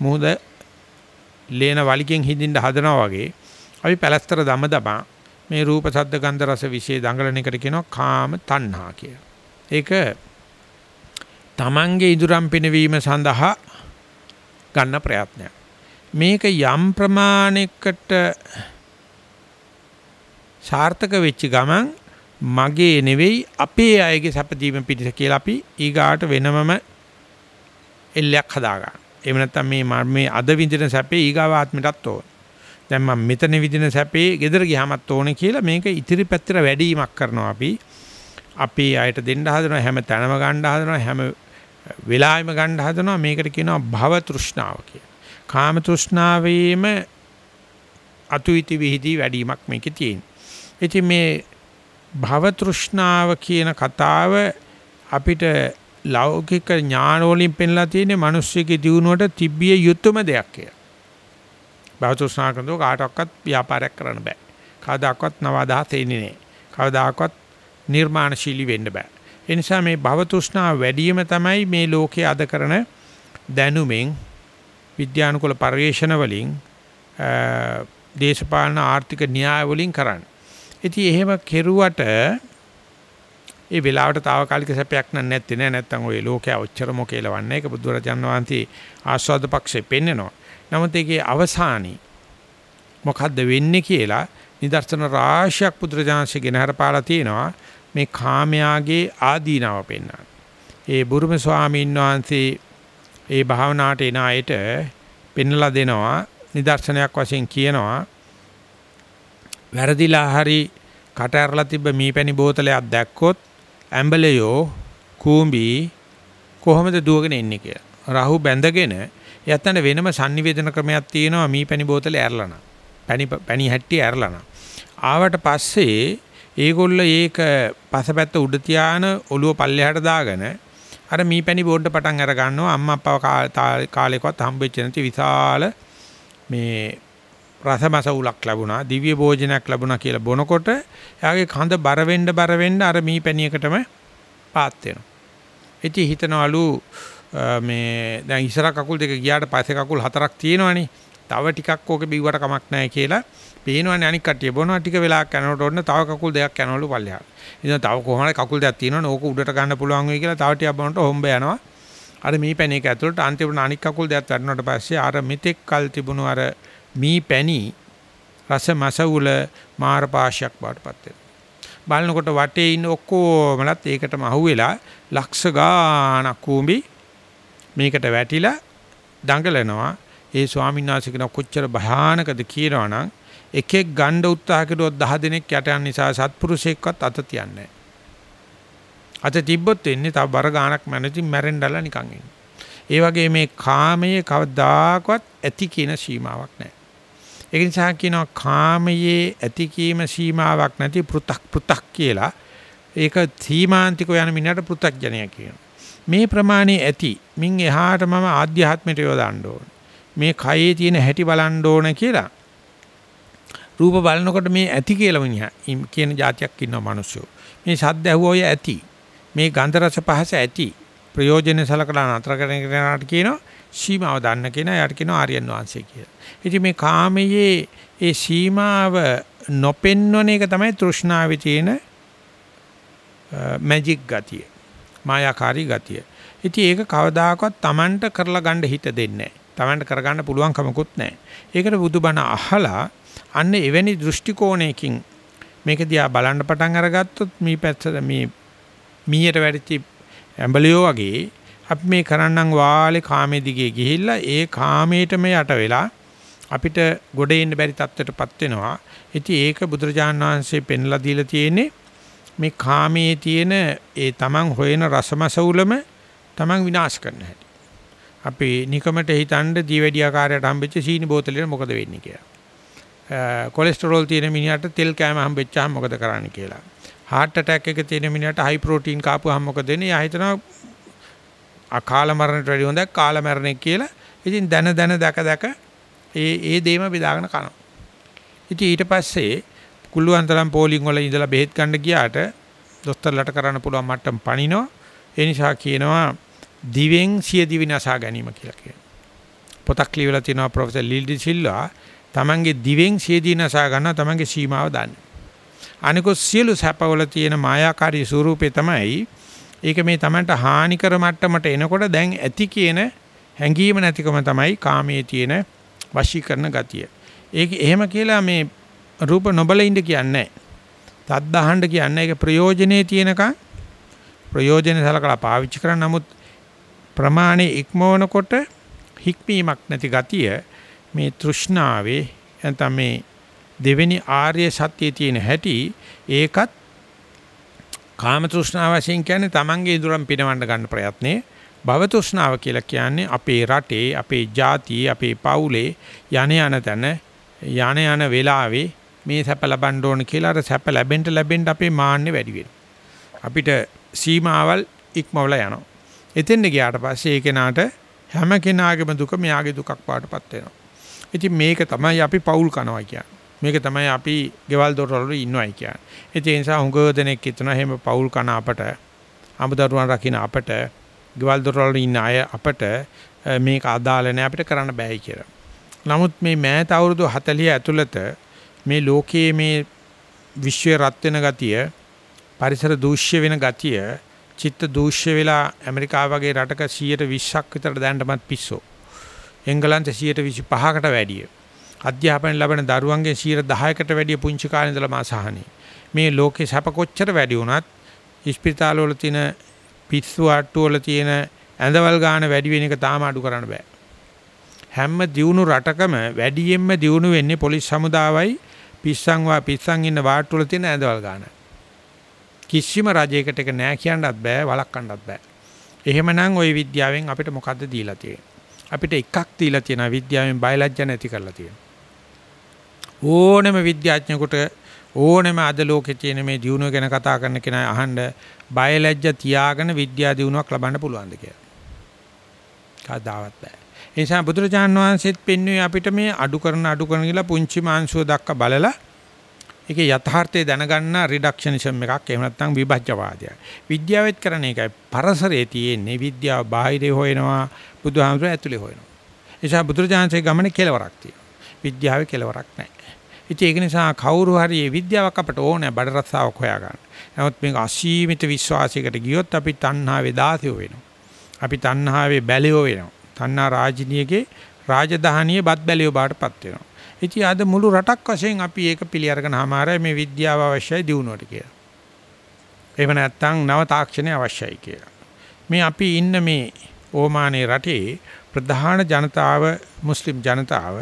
Speaker 1: මුහුද ලේන වලිගෙන් හිඳින්න හදනවා වගේ අපි පැලස්තර දම දමා මේ රූප සද්ද ගන්ධ රස විශේෂ දඟලන එකට කියනවා කාම තණ්හා කියලා. ඒක තමන්ගේ ඉදුරම් පිනවීම සඳහා ගන්න ප්‍රයත්නයක්. මේක යම් ප්‍රමාණයකට සාර්ථක වෙච්ච ගමන් මගේ නෙවෙයි අපේ අයගේ සැපදීම පිණිස කියලා අපි ඊගාට වෙනමම එල්ලයක් හදාගන්න. එහෙම නැත්නම් මේ මේ අද විඳින සැපේ ඊගාව ආත්මයටත් ඕන. දැන් මම මෙතන විඳින සැපේ ගෙදර ගියාමත් ඕනේ කියලා මේක ඉතිරි පැත්තට වැඩිවීමක් කරනවා අපි. අපේ අයට දෙන්න හදනවා හැම තැනම ගන්න හදනවා හැම වෙලාවෙම ගන්න හදනවා මේකට කියනවා භව තෘෂ්ණාව කියලා. කාම තෘෂ්ණාවේම අතුයිති විහිදී වැඩිවීමක් මේකේ තියෙනවා. ඉතින් මේ භව තෘෂ්ණාව කියන කතාව අපිට ලෞකික ඥාන වලින් පෙන්ලා තියෙන මිනිස්සුගේ දියුණුවට තිබිය යුතුම දෙයක් කියලා. භවතුෂ්ණා කරනකොට කාටවත් ව්‍යාපාරයක් කරන්න බෑ. කවදාකවත් නව අදහස් එන්නේ නෑ. කවදාකවත් නිර්මාණශීලී වෙන්න බෑ. ඒ නිසා මේ භවතුෂ්ණා වැඩිම තමයි මේ ලෝකයේ අද කරන දැනුමෙන් විද්‍යානුකූල පරිශ්‍රණ වලින් දේශපාලන ආර්ථික න්‍යාය වලින් කරන්නේ. ඉතින් එහෙම කෙරුවට ඒ වෙලාවට తాවකාලික සැපයක් නම් නැත්තේ නෑ. නැත්තම් ওই ලෝකයේ ඔච්චර මොකේලවන්නේ ඒක බුදුරජාන් වහන්සේ ආස්වාද පක්ෂේ පෙන්නනවා. නමුත් ඒකේ අවසානයේ මොකද්ද වෙන්නේ කියලා නිදර්ශන රාශියක් බුදුරජාන්සේ ගෙනහැර පාලා තිනවා මේ කාමයාගේ ආදීනාව පෙන්වන්න. ඒ බුරුම ස්වාමීන් වහන්සේ ඒ භාවනාවට එන අයට පෙන්ලා දෙනවා. නිදර්ශනයක් වශයෙන් කියනවා. වැරදිලා හරි කට ඇරලා තිබ්බ මීපැණි බෝතලයක් දැක්කොත් ඇඹලයෝ කූඹි කොහොමද දුවගෙන එන්නේ කියලා. රාහු බැඳගෙන යත්තන වෙනම sannivedana ක්‍රමයක් තියෙනවා මීපැණි බෝතලේ ඇරලා නම්. පැණි පැණි හැට්ටි ඇරලා නම්. ආවට පස්සේ ඒගොල්ල ඒක පසපැත්ත උඩ තියාන ඔළුව පල්ලෙහාට දාගෙන අර මීපැණි බෝඩ් පටන් අර ගන්නවා අම්මා අප්පව කාලේකවත් හම්බෙච්ච නැති විශාල මේ රසමස උලක් ලැබුණා දිව්‍ය භෝජනයක් ලැබුණා කියලා බොනකොට එයාගේ කඳ බර වෙන්න බර වෙන්න අර මීපැණියකටම පාත් වෙනවා. ඉතින් හිතනවලු මේ දැන් ඉස්සර කකුල් දෙක ගියාට පස්සේ කකුල් හතරක් තියෙනවනේ. තව ටිකක් ඕකේ බිව්වට කමක් නැහැ කියලා පේනවනේ අනික් කට්ටිය බොනවා ටික වෙලාවක් යනකොට ඔන්න තව කකුල් දෙකක් යනවලු පල්ලෙහාට. ඉතින් තව කොහොමද කකුල් දෙකක් තියෙනවනේ ඕක උඩට ගන්න පුළුවන් වෙයි කියලා තව ටිකක් බොනකොට හොම්බ යනවා. අර මී පැණි එක ඇතුළට අන්තිමට අනික් කකුල් දෙකක් වැටුණාට පස්සේ අර මෙතෙක් කල් තිබුණු අර මී පැණි රස මසවුල මාර පාශයක් බාටපත් වෙනවා. බලනකොට වටේ ඉන්න ඔක්කොමලත් ඒකටම අහුවෙලා ලක්ෂ ගාණක් කූඹි මේකට වැටිලා දඟලනවා. ඒ ස්වාමීන් වහන්සේ කියන කොච්චර භයානකද කියනවනම් එකෙක් ගණ්ඩ උත්සාහ කරුවොත් 10 දෙනෙක් යට යන නිසා සත්පුරුෂයෙක්වත් අත තියන්නේ අත තිබ්බොත් එන්නේ තව බර ගාණක් මැනති මැරෙන්නදලා නිකන් එන්නේ. ඒ වගේ මේ කාමයේ කවදාකවත් ඇති කියන සීමාවක් නැහැ. ඒක නිසා කියනවා කාමයේ ඇතිකීම සීමාවක් නැති පෘ탁 පෘ탁 කියලා. ඒක සීමාන්තික යන මිනිහට පෘ탁ජනය කියනවා. මේ ප්‍රමාණය ඇති මින් එහාට මම ආධ්‍යාත්මයට යොදන්න ඕන. මේ කයේ තියෙන හැටි බලන්න ඕන කියලා. රූප බලනකොට මේ ඇති කියලා මිනිහා කියන જાතියක් ඉන්නවා මිනිස්සු. මේ ශබ්ද ඇහුවෝය ඇති. මේ ගන්ධ රස පහස ඇති. ප්‍රයෝජන සලකලා නතර කරන කෙනාට කියනවා සීමාව දන්න කෙනා යාට කියනවා ආර්යයන් වහන්සේ කියලා. ඉතින් මේ කාමයේ ඒ සීමාව නොපෙන්වන එක තමයි තෘෂ්ණාවේ තියෙන මැජික් ගතිය. මායාකාරී ගතිය. ඉතින් ඒක කවදාකවත් Tamanට කරලා ගන්න හිත දෙන්නේ නැහැ. Tamanට කරගන්න පුළුවන් කමකුත් නැහැ. ඒකට බුදුබණ අහලා අන්න එවැනි දෘෂ්ටි කෝණයකින් මේක දිහා බලන්න පටන් අරගත්තොත් මේ පැත්තට මේ මීයට වැඩිච්ච ඇඹලියෝ වගේ අපි මේ කරන්නම් වාලේ කාමයේ දිගේ ගිහිල්ලා ඒ කාමයටම යට වෙලා අපිට ගොඩ එන්න බැරි තත්ත්වයටපත් වෙනවා. ඉතින් ඒක බුදුරජාණන් වහන්සේ පෙන්ලා දීලා තියෙන්නේ මේ කාමයේ තියෙන ඒ තමන් හොයන රසමසවුලම තමන් විනාශ කරන හැටි. අපි නිකමට හිතන්න දීවැඩි ආකාරයට හම්බෙච්ච සීනි බෝතලෙට මොකද වෙන්නේ කියලා. කොලෙස්ටරෝල් තියෙන මිනිහට තෙල් කෑම හම්බෙච්චාම මොකද කරන්නේ කියලා. heart attack එක තියෙන මිනිහට high protein කාපුවාම මොකද වෙන්නේ? යා හිතනවා අකාල මරණයට වැඩිය හොඳයි කාල මරණය කියලා. ඉතින් දන දන දැක දැක ඒ ඒ දේම බෙදාගෙන කනවා. ඉතින් ඊට පස්සේ කුල්ලුවන්තරම් පෝලිං වල ඉඳලා බෙහෙත් ගන්න ගියාට දොස්තරලට කරන්න පුළුවන් මට්ටම් පණිනවා. ඒ නිසා කියනවා දිවෙන් සිය දිවි නසා ගැනීම කියලා කියනවා. පොතක් ලියලා තිනවා ප්‍රොෆෙසර් ලිල්ඩි සිල්වා තමන්ගේ දිවෙන් සියදී නසා ගන්න තමන්ගේ සීමාව දන්නේ. අනිකොත් සියලු සැපවල තියෙන මායාකාරී ස්වරූපේ තමයි ඒක මේ තමන්ට හානිකර මට්ටමට එනකොට දැන් ඇති කියන හැඟීම නැතිකම තමයි කාමයේ තියෙන වශීකරණ ගතිය. ඒක එහෙම කියලා මේ රූප නොබල ඉන්න කියන්නේ නැහැ. තද්දහඬ කියන්නේ ඒක ප්‍රයෝජනේ තියෙනකන් ප්‍රයෝජන සලකලා පාවිච්චි කරන නමුත් ප්‍රමාණය ඉක්මවනකොට හික්මීමක් නැති ගතිය මේ තෘෂ්ණාවේ නැත්නම් මේ දෙවෙනි ආර්ය සත්‍යයේ තියෙන හැටි ඒකත් කාම තෘෂ්ණාව වශයෙන් කියන්නේ Tamange ඉදurang පිනවන්න ගන්න ප්‍රයත්නේ භව තෘෂ්ණාව කියලා කියන්නේ අපේ රටේ අපේ ජාතියේ අපේ පවුලේ යන යන තැන යන යන වෙලාවේ මේ සැප ලබන්න ඕන කියලා අර සැප ලැබෙන්න ලැබෙන්න අපේ මාන්නේ වැඩි වෙනවා අපිට සීමාවල් ඉක්මවලා යනවා එතෙන්ද ගියාට පස්සේ ඒ කෙනාට හැම කෙනාගේම දුක මෙයාගේ දුකක් පාටපත් වෙනවා. ඉතින් මේක තමයි අපි පෞල් කනවා කියන්නේ. මේක තමයි අපි ගෙවල් දොරවල ඉන්නවයි කියන්නේ. ඒ නිසා හුඟ දෙනෙක් හිතනවා එහෙම පෞල් කන අපට අමුදරුවන් රකින්න අපට ගෙවල් දොරවල ඉන්න අය අපට මේක අදාළ නැහැ අපිට කරන්න බෑයි කියලා. නමුත් මේ මෑත අවුරුදු 40 ඇතුළත මේ ලෝකයේ මේ විශ්ව රත් වෙන ගතිය පරිසර දූෂ්‍ය වෙන ගතිය චිත්ත දූෂ්‍ය වෙලා ඇමරිකාව වගේ රටක 120ක් විතර දැනටමත් පිස්සෝ. එංගලන්තේ 125කට වැඩිය. අධ්‍යාපනය ලබන දරුවන්ගේ 10%කට වැඩිය පුංචි කාලේ ඉඳලා මාසහනේ. මේ ලෝකේ සැප කොච්චර වැඩි වුණත් ඉස්පිරිතාල වල තියෙන පිස්සු ආට්ටු වල තියෙන ඇඳවල් ගාන වැඩි වෙන එක තාම අඩු කරන්න බෑ. හැම දියුණු රටකම වැඩියෙන්ම දියුණු වෙන්නේ පොලිස් හමුදාවයි පිස්සන් වා පිස්සන් ඉන්න වාට්ටු වල තියෙන ඇඳවල් ගාන. කිසිම රජයකට එක නෑ කියන්නත් බෑ වළක්වන්නත් බෑ. එහෙමනම් ওই විද්‍යාවෙන් අපිට මොකද්ද දීලා තියෙන්නේ? අපිට එකක් දීලා තියෙනවා විද්‍යාවෙන් බයලජ්ජ නැති කරලා තියෙනවා. ඕනෑම විද්‍යාඥයෙකුට ඕනෑම අද ලෝකේ තියෙන මේ දියුණුව ගැන කතා කරන කෙනා අහන්න බයලජ්ජ තියාගෙන විද්‍යා දියුණුවක් ලබන්න පුළුවන්ද කියලා. කවදාවත් බෑ. ඒ නිසා බුදුරජාන් වහන්සේත් පෙන්වුවේ අපිට මේ අඩු කරන අඩු කරන කියලා පුංචි මාංශුව දක්වා බලලා ඒකේ යථාර්ථය දැනගන්න රිඩක්ෂනිසම් එකක් එහෙම නැත්නම් විභජ්‍යවාදයක්. විද්‍යාවෙත් කරන එකයි පරසරයේ තියෙන්නේ විද්‍යාව බාහිරේ හොයනවා බුදුහාමුදුරුවෝ ඇතුලේ හොයනවා. ඒ නිසා බුදුරජාණන්සේ ගමනේ කෙලවරක් තියෙනවා. විද්‍යාවේ කෙලවරක් නැහැ. ඉතින් ඒක නිසා කවුරු හරි මේ විද්‍යාවක් අපට ඕනේ බඩ රස්සාවක් හොයාගන්න. නමුත් මේක අසීමිත විශ්වාසයකට ගියොත් අපි තණ්හාවේ දාසයෝ වෙනවා. අපි තණ්හාවේ බැලියෝ වෙනවා. තණ්හා රාජිනියගේ රාජධානියේ බත් බැලියෝ බාටපත් වෙනවා. ඉතින් අද මුළු රටක් වශයෙන් අපි ඒක පිළි අරගෙන ආමාරයි මේ විද්‍යාව අවශ්‍යයි දියුණුවට කියලා. එහෙම නැත්නම් නව තාක්ෂණය අවශ්‍යයි කියලා. මේ අපි ඉන්න මේ ඕමානේ රටේ ප්‍රධාන ජනතාව මුස්ලිම් ජනතාව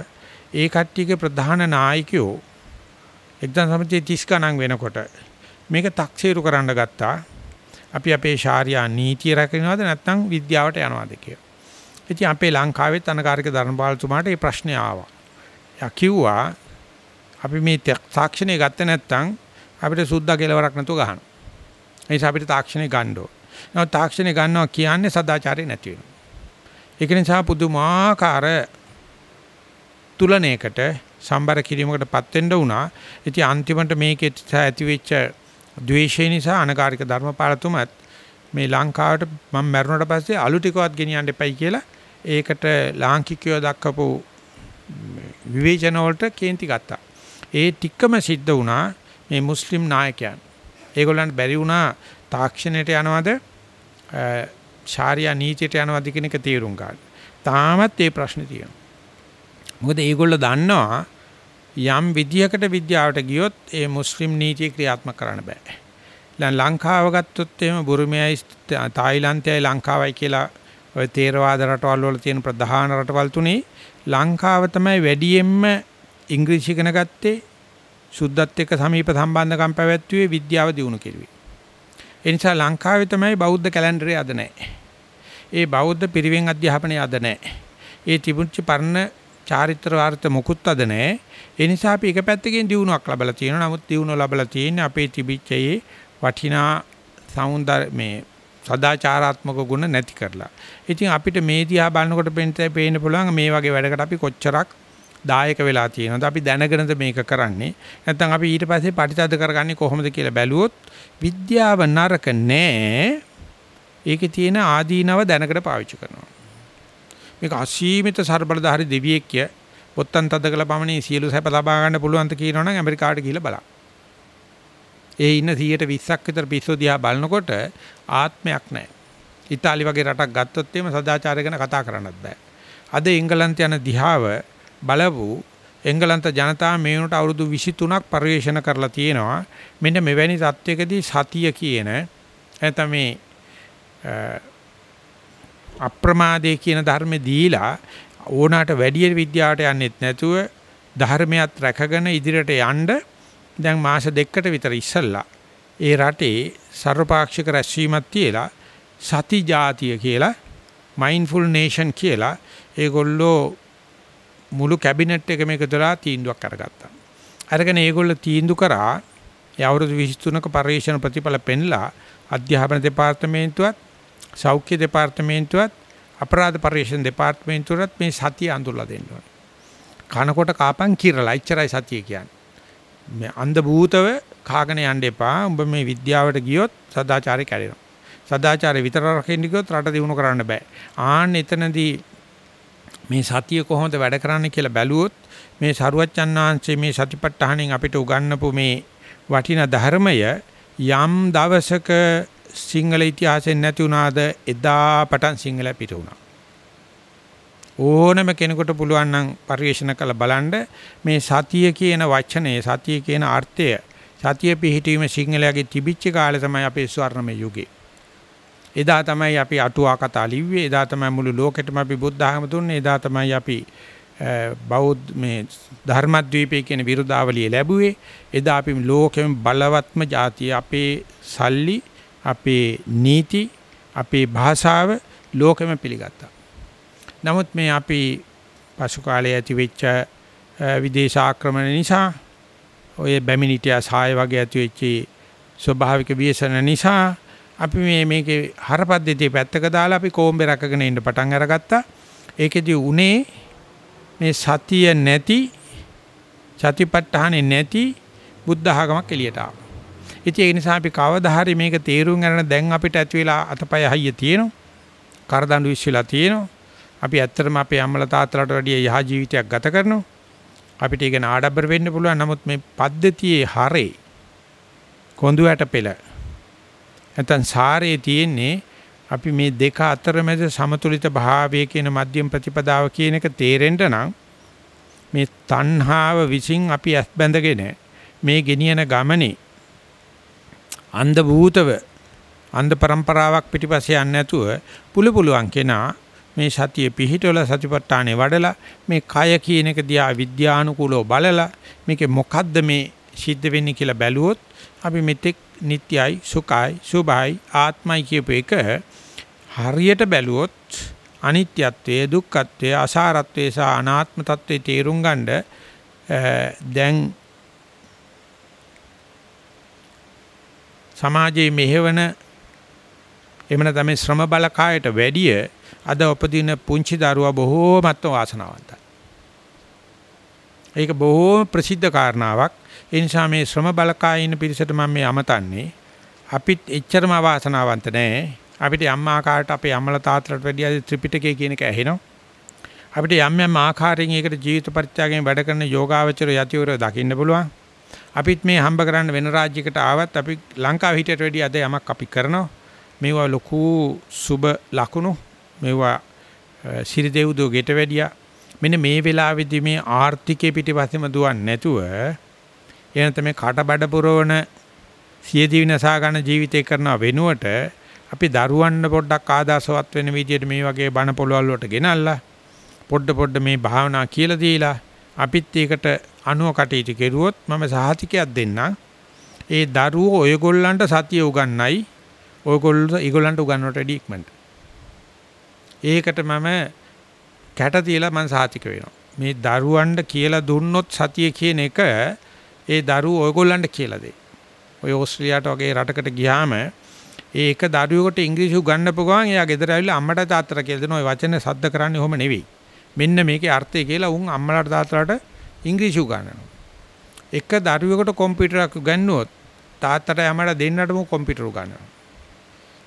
Speaker 1: ඒ කට්ටියගේ ප්‍රධාන නායකයෝ 1930 ගණන් වෙනකොට මේක තක්සේරු කරන්න ගත්තා. අපි අපේ ශාරියා නීතිය රැකිනවද නැත්නම් විද්‍යාවට යනවද කියලා. ඉතින් අපේ ලංකාවේ තනකාරික ධර්මපාලතුමාට මේ ප්‍රශ්නේ ආවා. යා කිව්වා අපි මේ තාක්ෂණය ගත්තේ නැත්නම් අපිට සුද්ධ කෙලවරක් නැතුව ගහනවා. ඒ නිසා අපිට තාක්ෂණය ගන්න ඕන. නමුත් තාක්ෂණය ගන්නවා කියන්නේ සදාචාරය නැති වෙනවා. ඒක නිසා පුදුමාකාර තුලණයකට සම්බර කිරීමකටපත් වෙන්න වුණා. ඉතින් අන්තිමට මේකේ ඇති වෙච්ච ද්වේෂය නිසා අනකාරික ධර්මපාලතුමත් මේ ලංකාවට මම මැරුණට පස්සේ අලු ටිකවත් ගෙනියන්න එපයි කියලා ඒකට ලාංකිකයෝ දක්වපු විවේචන වලට කේන්ති ගත්තා. ඒ ටිකම සිද්ධ වුණා මේ මුස්ලිම් නායකයන්. ඒගොල්ලන්ට බැරි වුණා තාක්ෂණයට යනවද ශාරියා නීතියට යනවද කියන එක තීරුම් ගන්න. තාමත් මේ ප්‍රශ්නේ තියෙනවා. මොකද ඒගොල්ලෝ දන්නවා යම් විදියකට විද්‍යාවට ගියොත් ඒ මුස්ලිම් නීතිය ක්‍රියාත්මක කරන්න බෑ. දැන් ලංකාව ගත්තොත් එහෙම බුරුමයයි තායිලන්තයයි ලංකාවයි කියලා ඔය තේරවාද රටවල් වල තියෙන ප්‍රධාන රටවල් තුනේ ලංකාව තමයි වැඩියෙන්ම ඉංග්‍රීසි ඉගෙන ගත්තේ සුද්ධත් එක්ක සමීප සම්බන්ධකම් පැවැත්වුවේ විද්‍යාව දියුණු කෙරුවේ. ඒ නිසා ලංකාවේ තමයි බෞද්ධ කැලෙන්ඩරය අද නැහැ. ඒ බෞද්ධ පිරිවෙන් අධ්‍යාපනය අද නැහැ. ඒ තිබුච්ච පරණ චාරිත්‍ර වාර්ත මොකුත් අද නැහැ. ඒ නිසා අපි එක පැත්තකින් දියුණුවක් ලබලා තියෙනවා. නමුත් දියුණුව ලබලා තියෙන්නේ අපේ තිබිච්ච ඒ වටිනා සෞන්දර්ය මේ සදාචාරාත්මක ගුණ නැති කරලා. ඉතින් අපිට මේ දිහා බලනකොට පේන්න පුළුවන් මේ වගේ වැඩකට අපි කොච්චරක් දායක වෙලා තියෙනවද අපි දැනගෙනද මේක කරන්නේ නැත්නම් අපි ඊට පස්සේ පරිතද කරගන්නේ කොහොමද කියලා බැලුවොත් විද්‍යාව නරක නෑ ඒකේ තියෙන ආදීනව දැනකට පාවිච්චි කරනවා මේක අසීමිත ਸਰබලධාරි දෙවියෙක්ය පොත්තන් තද කළ පමණින් සියලු සැප ලබා ගන්න පුළුවන් ත කියනවනම් ඇමරිකාවට ගිහිල්ලා බලන්න ඒ ඉන්න 120ක් විතර පිස්සු දිහා බලනකොට ආත්මයක් නැහැ. ඉතාලි වගේ රටක් ගත්තොත් එimhe සදාචාරය ගැන කතා කරන්නත් බෑ. අද එංගලන්ත යන දිහාව බලපු එංගලන්ත ජනතාව මේ වුණට අවුරුදු 23ක් පරිශන කරලා තියෙනවා. මෙන්න මෙවැනි තත්වයකදී සතිය කියන නැත්නම් මේ අප්‍රමාදේ කියන ධර්මේ දීලා ඕනාට වැඩි විද්‍යාවට යන්නෙත් නැතුව ධර්මයක් රැකගෙන ඉදිරියට යන්න දැන් මාස දෙකකට විතර ඉස්සල්ලා ඒ රටේ සර්වපාක්ෂික රැස්වීමක් තියලා සති ජාතිය කියලා මයින්ඩ්ෆුල් නේෂන් කියලා ඒගොල්ලෝ මුළු කැබිනට් එකම එකතුලා තීන්දුවක් අරගත්තා. අරගෙන ඒගොල්ලෝ තීන්දුව කරා ඒ අවුරුදු 23ක පරිශන ප්‍රතිඵල පෙන්ලා අධ්‍යාපන දෙපාර්තමේන්තුවත් සෞඛ්‍ය දෙපාර්තමේන්තුවත් අපරාධ පරීක්ෂණ දෙපාර්තමේන්තුවත් මේ සතිය අඳුරලා දෙන්න ඕනේ. කනකොට කාපන් කිරලා ඉච්චරයි සතිය කියන්නේ. මේ අන්ධ භූතව කාගෙන යන්න එපා. උඹ මේ විද්‍යාවට ගියොත් සදාචාරය කැඩෙනවා. සදාචාරය විතර රකින්න ගියොත් රට දිනු කරන්න බෑ. ආන්න එතනදී මේ සතිය කොහොමද වැඩ කරන්නේ කියලා බැලුවොත් මේ සරුවච්චන් වහන්සේ මේ සතිපට්ඨානෙන් අපිට උගන්වපු මේ වටිනා ධර්මය යම් දවසක සිංහල ඉතිහාසයෙන් නැති වුණාද එදා පටන් සිංහල පිට වුණා. ඕනම කෙනෙකුට පුළුවන් නම් පරිශන කළ බලන්න මේ සතිය කියන වචනේ සතිය කියන අර්ථය සතිය පිහිටීම සිංහලයේ තිබිච්ච කාලේ තමයි අපේ ස්වර්ණමය යුගේ. එදා තමයි අපි අටුවා කතා ලිව්වේ එදා තමයි මුළු ලෝකෙටම අපි බුද්ධ ආගම දුන්නේ එදා තමයි අපි බෞද්ධ මේ ධර්මද්වීපයේ කියන විරුදාවලිය ලැබුවේ එදා අපි ලෝකෙම බලවත්ම જાතිය අපේ සල්ලි අපේ නීති අපේ භාෂාව ලෝකෙම පිළිගත්තා. නමුත් මේ අපි පසු කාලයේ ඇති වෙච්ච විදේශ ආක්‍රමණ නිසා ඔය බැමිණිටියා සාය වගේ ඇති වෙච්ච ස්වභාවික විශේෂණ නිසා අපි මේ මේකේ හරපද්ධතිය පැත්තක දාලා අපි කොම්බේ රැකගෙන ඉන්න පටන් අරගත්තා. ඒකෙදි උනේ මේ සතිය නැති සතිපට්ඨානෙ නැති බුද්ධ ආගමක් එළියට ආවා. ඉතින් ඒ නිසා අපි කවදා හරි මේක තේරුම් ගන්න දැන් අපිට ඇති වෙලා අතපය හයිය තියෙනවා. කරදඬු විශ්වලා තියෙනවා. අපි ඇත්තටම අපේ අම්මලා තාත්තලාට වැඩිය යහ ජීවිතයක් ගත කරනවා. අපිට ඒක නාඩබ්බර වෙන්න පුළුවන්. නමුත් මේ පද්ධතියේ හරේ කොඳු ඇට පෙළ නැත්නම් සාරේ තියෙන්නේ අපි මේ දෙක අතරමැද සමතුලිත භාවය කියන මධ්‍යම ප්‍රතිපදාව කියන එක තේරෙන්න නම් මේ තණ්හාව විසින් අපි ඇස් බැඳගෙන මේ ගෙනියන ගමනේ අන්ධ භූතව අන්ධ પરම්පරාවක් පිටිපස්සේ යන්නේ නැතුව පුළු පුළුවන් කෙනා මේ සතිය පිහිටවල සතිපට්ඨානේ වඩලා මේ කය කියන එක දිහා විද්‍යානුකූලව බලලා මේකේ මොකද්ද මේ සිද්ධ වෙන්නේ කියලා බැලුවොත් අපි මෙතෙක් නිට්යයි සුඛයි සුභයි ආත්මයි කියපු එක හරියට බැලුවොත් අනිත්‍යත්වයේ දුක්ඛත්වයේ අසාරත්වයේ සහ අනාත්ම තත්වයේ තේරුම් ගන්න දැන් සමාජයේ මෙහෙවන එහෙම නැත්නම් ශ්‍රම බලකායට වැඩිය අද උපදින පුංචි දරුවා බොහෝමත්ම වාසනාවන්තයි. ඒක බොහෝ ප්‍රසිද්ධ කාරණාවක්. ඒ නිසා මේ ශ්‍රම බලකායේ ඉන්න පිරිසට මම මේ අමතන්නේ අපිත් එච්චරම වාසනාවන්ත නෑ. අපිට යම් ආකාරයට අපේ අම්මලා තාත්තලාට වැඩිය ත්‍රිපිටකය කියන එක ඇහෙනවා. අපිට යම් යම් ආකාරයෙන් ඒකට ජීවිත පරිත්‍යාගයෙන් වැඩ කරන යෝගාවචර යතිවර දකින්න පුළුවන්. අපිත් මේ හම්බ කරන්න වෙන රාජ්‍යයකට ආවත් අපි ලංකාව හිටියට වැඩිය අද යමක් අපි කරනවා. මේවා ලොකු සුබ ලකුණු. මේවා සිරිදෙව්දෝ ගෙට වැඩියා. මෙන්න මේ වෙලාවේදී මේ ආර්ථිකයේ පිටිපස්සෙම දුවන්නේ නැතුව එනත මේ කටබඩ පුරවන සියදී විනාසා ගන්න ජීවිතේ කරනව වෙනුවට අපි දරුවන්න පොඩ්ඩක් ආදාසවත් වෙන විදිහට මේ වගේ බණ පොළවල් වලට ගෙනල්ලා පොඩ පොඩ මේ භාවනා කියලා දීලා අපිත් ඒකට අනුව කටයුතු කෙරුවොත් මම සහතිකයක් දෙන්නම් ඒ දරුවෝ ඔයගොල්ලන්ට සතිය උගන්වයි ඔයගොල්ලෝ ඊගොල්ලන්ට උගන්වන්නට වැඩි ඉක්මනට ඒකට මම කැට තියලා මම සහතික වෙනවා මේ දරුවන්ට කියලා දුන්නොත් සතිය කියන එක ඒ දරුවෝ ඔයගොල්ලන්ට කියලා දෙයි. ඔය ඕස්ට්‍රේලියාවට වගේ රටකට ගියාම ඒ එක දරුවෙකුට ඉංග්‍රීසි උගන්වපු ගමන් එයා ගෙදර ඇවිල්ලා අම්මට තාත්තට කියලා දෙනවා. ඔය වචන සද්ද කරන්නේ ඔහොම නෙවෙයි. මෙන්න මේකේ අර්ථය කියලා උන් අම්මලාට තාත්තලාට ඉංග්‍රීසි උගන්වනවා. එක දරුවෙකුට කම්පියුටරයක් උගන්වුවොත් තාත්තට යමඩ දෙන්නටම කම්පියුටර් උගන්වනවා.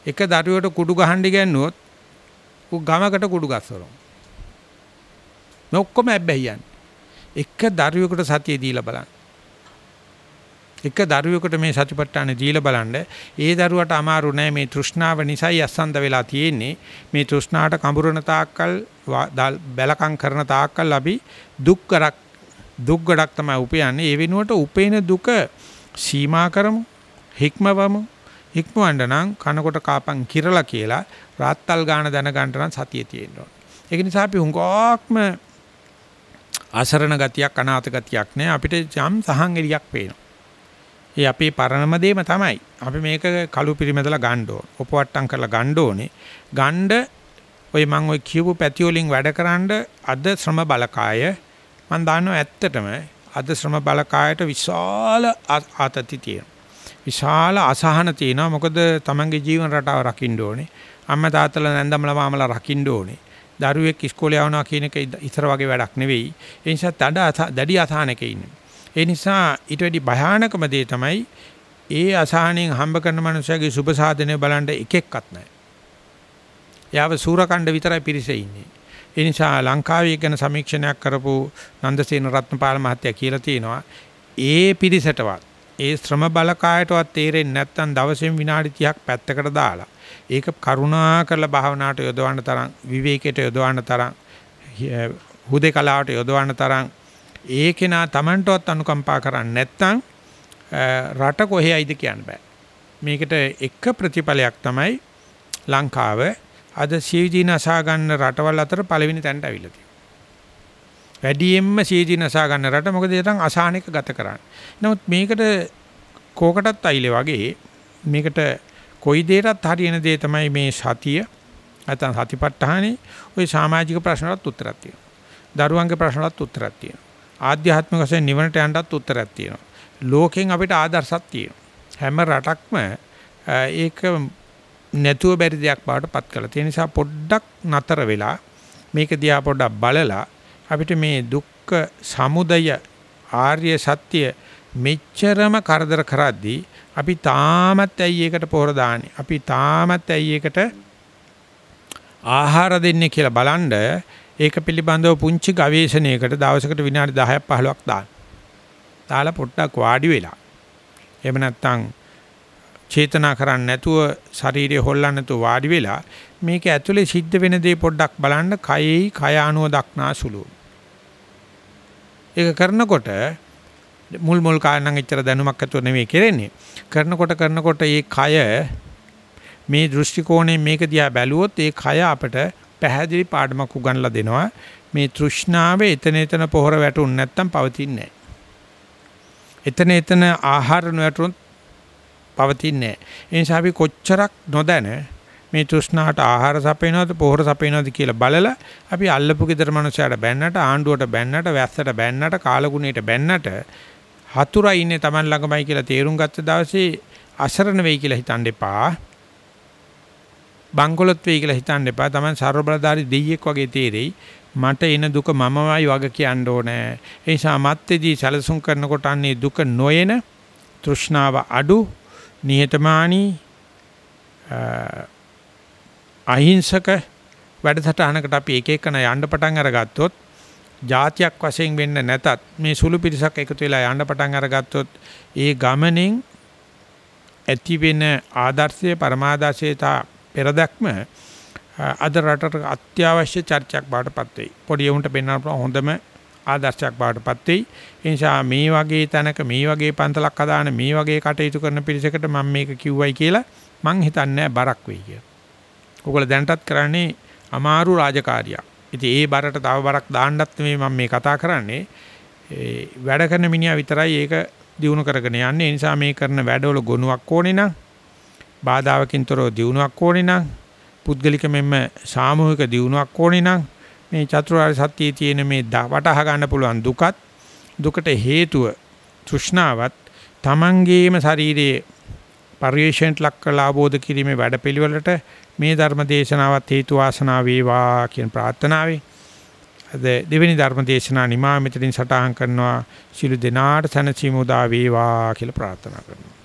Speaker 1: එක දරුවෙකුට කුඩු ගහන්න ඉගන්නුවොත් ඌ ගමකට කුඩු ගස්සනවා. මේ ඔක්කොම හැබ්බැහියන්. එක දරුවෙකුට සතිය දීලා බලන්න. එක දරුවෙකුට මේ සතිපට්ඨාන දීලා බලන්න ඒ දරුවට අමාරු නෑ මේ තෘෂ්ණාව නිසායි අස්සන්ද වෙලා තියෙන්නේ මේ තෘෂ්ණාට කඹරන තාක්කල් බැලකම් කරන තාක්කල් අපි දුක් කරක් දුක් ගොඩක් තමයි උපයන්නේ ඒ වෙනුවට උපේන දුක සීමා කරමු හික්මවමු හික්මවන්න නම් කනකොට කාපන් කිරලා කියලා රාත්තල් ගාන දැනගන්න නම් සතිය තියෙන්න ඕන ඒක නිසා අපි හුඟක්ම අසරණ ගතියක් අනාථ ගතියක් නෑ අපිට යම් සහන් එලියක් පේනවා ඒ අපේ පරණම දේම තමයි. අපි මේක කළු පිරිමැදලා ගන්න ඕන. උපවට්ටම් කරලා ගන්න ඕනේ. ගණ්ඩ ඔය මම ඔය කියපු පැති වලින් වැඩකරනද අද ශ්‍රම බලකාය මම දන්නවා ඇත්තටම අද ශ්‍රම බලකායට විශාල ආතති තියෙනවා. විශාල අසහන තියෙනවා. මොකද තමන්ගේ ජීවන රටාව රකින්න ඕනේ. අම්මා තාත්තලා නැන්දම්ලා මාමලා රකින්න ඕනේ. දරුවෙක් ඉස්කෝලේ යවනවා කියන එක ඉතර වගේ වැඩක් නෙවෙයි. ඒ නිසා තඩ දැඩි අසහනක ඉන්නේ. ඒ නිසා ඊට වැඩි භයානකම දේ තමයි ඒ අසහනෙන් හම්බ කරන මනුස්සයගේ සුබ සාධනය බලන්න එකෙක්වත් නැහැ. යාව සූරකණ්ඩ විතරයි පිරිසේ ඉන්නේ. ඒ නිසා ලංකාවේ ගැන සමීක්ෂණයක් කරපු නන්දසේන රත්නපාල මහත්තයා කියලා තියෙනවා ඒ පිරිසටවත් ඒ ශ්‍රම බලකායටවත් තේරෙන්නේ නැත්නම් දවසෙන් විනාඩි 30ක් පැත්තකට දාලා ඒක කරුණා කරලා භාවනාවට යොදවන්න තරම් විවේකයට යොදවන්න තරම් හුදේකලාවට යොදවන්න තරම් ඒකේනා Tamanටවත් අනුකම්පා කරන්නේ නැත්නම් රට කොහේයිද කියන්න බෑ. මේකට එක ප්‍රතිඵලයක් තමයි ලංකාව අද සීජීන අසා ගන්න රටවල් අතර පළවෙනි තැනට අවිල්ලා තියෙනවා. වැඩියෙන්ම සීජීන අසා ගන්න රට මොකද ඒතන් අසහනික ගත කරන්නේ. නමුත් මේකට කෝකටත් අයිලේ වගේ මේකට කොයි දෙයකටත් හරියන දේ තමයි මේ සතිය නැත්නම් සතිපට්ඨානේ ওই සමාජික ප්‍රශ්නවලත් උත්තරයක් තියෙනවා. දරුවන්ගේ ප්‍රශ්නවලත් උත්තරයක් තියෙනවා. ආධ්‍යාත්මික වශයෙන් නිවනට යන්නත් උත්තරයක් තියෙනවා. ලෝකෙන් අපිට ආදර්ශයක් තියෙනවා. හැම රටක්ම ඒක නැතුව බැරි දෙයක් බවට පත් කළා. ඒ නිසා පොඩ්ඩක් නතර වෙලා මේක දිහා පොඩ්ඩක් බලලා අපිට මේ දුක්ඛ සමුදය ආර්ය සත්‍ය මෙච්චරම කරදර කරද්දී අපි තාමත් ඇයි ඒකට පොහොර දාන්නේ? අපි තාමත් ඇයි ඒකට ආහාර දෙන්නේ කියලා බලනද ඒක පිළිබඳව පුංචි ගවේෂණයකට දවසකට විනාඩි 10ක් 15ක් දාන්න. දාලා පොඩ්ඩක් වාඩි වෙලා. එහෙම නැත්නම් චේතනා කරන්නේ නැතුව ශරීරය හොල්ලන්න නැතුව වාඩි වෙලා මේක ඇතුලේ සිද්ධ වෙන දේ පොඩ්ඩක් බලන්න කයෙහි කය අනුව දක්නා සුළු. ඒක කරනකොට මුල් මුල් කාරණා එච්චර දැනුමක් ඇතුව නෙමෙයි කරන්නේ. කරනකොට කරනකොට මේ කය මේ දෘෂ්ටි කෝණයෙන් මේක දිහා බැලුවොත් ඒ කය අපට පැහැදිලි පාඩමක් උගන්ලා දෙනවා. මේ තෘෂ්ණාවේ එතන එතන පොහොර වැටුන් නැත්තම් පවතින්නේ නැහැ. එතන එතන ආහාර නොවැටුනොත් පවතින්නේ නැහැ. ඒ නිසා අපි කොච්චරක් නොදැන මේ තෘෂ්ණාට ආහාර සපේනවද පොහොර සපේනවද කියලා බලලා අපි අල්ලපු ගෙදර මනුස්සයාට බැන්නට ආණ්ඩුවට බැන්නට වැස්සට බැන්නට කාලගුණයට බැන්නට හතුරා ඉන්නේ Taman ළඟමයි කියලා තේරුම් ගත්ත දවසේ අසරණ වෙයි කියලා හිතන්න එපා. බංකොලොත් වෙයි කියලා හිතන්න එපා. Taman ਸਰබ බලදාරි දෙයියෙක් වගේ තේරෙයි. මට එන දුක මමමයි වග කියන්න ඕනේ. ඒ නිසා මත්තේදී සැලසුම් කරනකොට අන්නේ දුක නොයන තෘෂ්ණාව අඩු නිහතමානී අහිංසක වැඩසටහනකට අපි එක එකන යන්න පටන් අරගත්තොත් જાතියක් වශයෙන් වෙන්න නැතත් මේ සුළු පිරිසක් එකතු වෙලා යන්න පටන් අරගත්තොත් ඒ ගමනෙන් ඇති වෙන ආදර්ශයේ පරමාදර්ශයේ තා පෙරදක්ම අද රටට අත්‍යවශ්‍ය චර්චයක් බාටපත් වෙයි. පොඩි උන්ට පෙන්වන්න පුළුවන් හොඳම ආදර්ශයක් බාටපත් වෙයි. ඒ නිසා මේ වගේ තැනක මේ වගේ පන්තලක් හදාන මේ වගේ කටයුතු කරන පිරිසකට මම මේක කිව්වයි කියලා මං හිතන්නේ බරක් වෙයි කියලා. ඔයගොල්ලෝ දැනටත් කරන්නේ අමාරු රාජකාරියක්. ඉතින් ඒ බරට තව බරක් දාන්නත් නෙමෙයි මම මේ කතා කරන්නේ. ඒ වැඩ කරන මිනිහා විතරයි ඒක දිනු කරගෙන යන්නේ. ඒ නිසා මේ කරන වැඩවල ගුණයක් ඕනේ නම් බාධාවකින් තොරව දිනුවක් ඕනේ නම් පුද්ගලික මෙන්න සාමූහික දියුණුවක් ඕනේ නම් මේ චතුරාර්ය සත්‍යයේ තියෙන මේ වටහා ගන්න පුළුවන් දුකත් දුකට හේතුව තෘෂ්ණාවත් Tamangeema ශරීරයේ පරිේශණයට ලක් කළ ආબોධ කිරීමේ වැඩපිළිවෙලට මේ ධර්ම දේශනාවත් හේතු වාසනා වේවා කියන ප්‍රාර්ථනාවයි. අද දෙවෙනි ධර්ම දේශනා නිමා මෙතනින් සටහන් කරනවා. සිළු දෙනාට සනසීම උදා වේවා කියලා ප්‍රාර්ථනා කරනවා.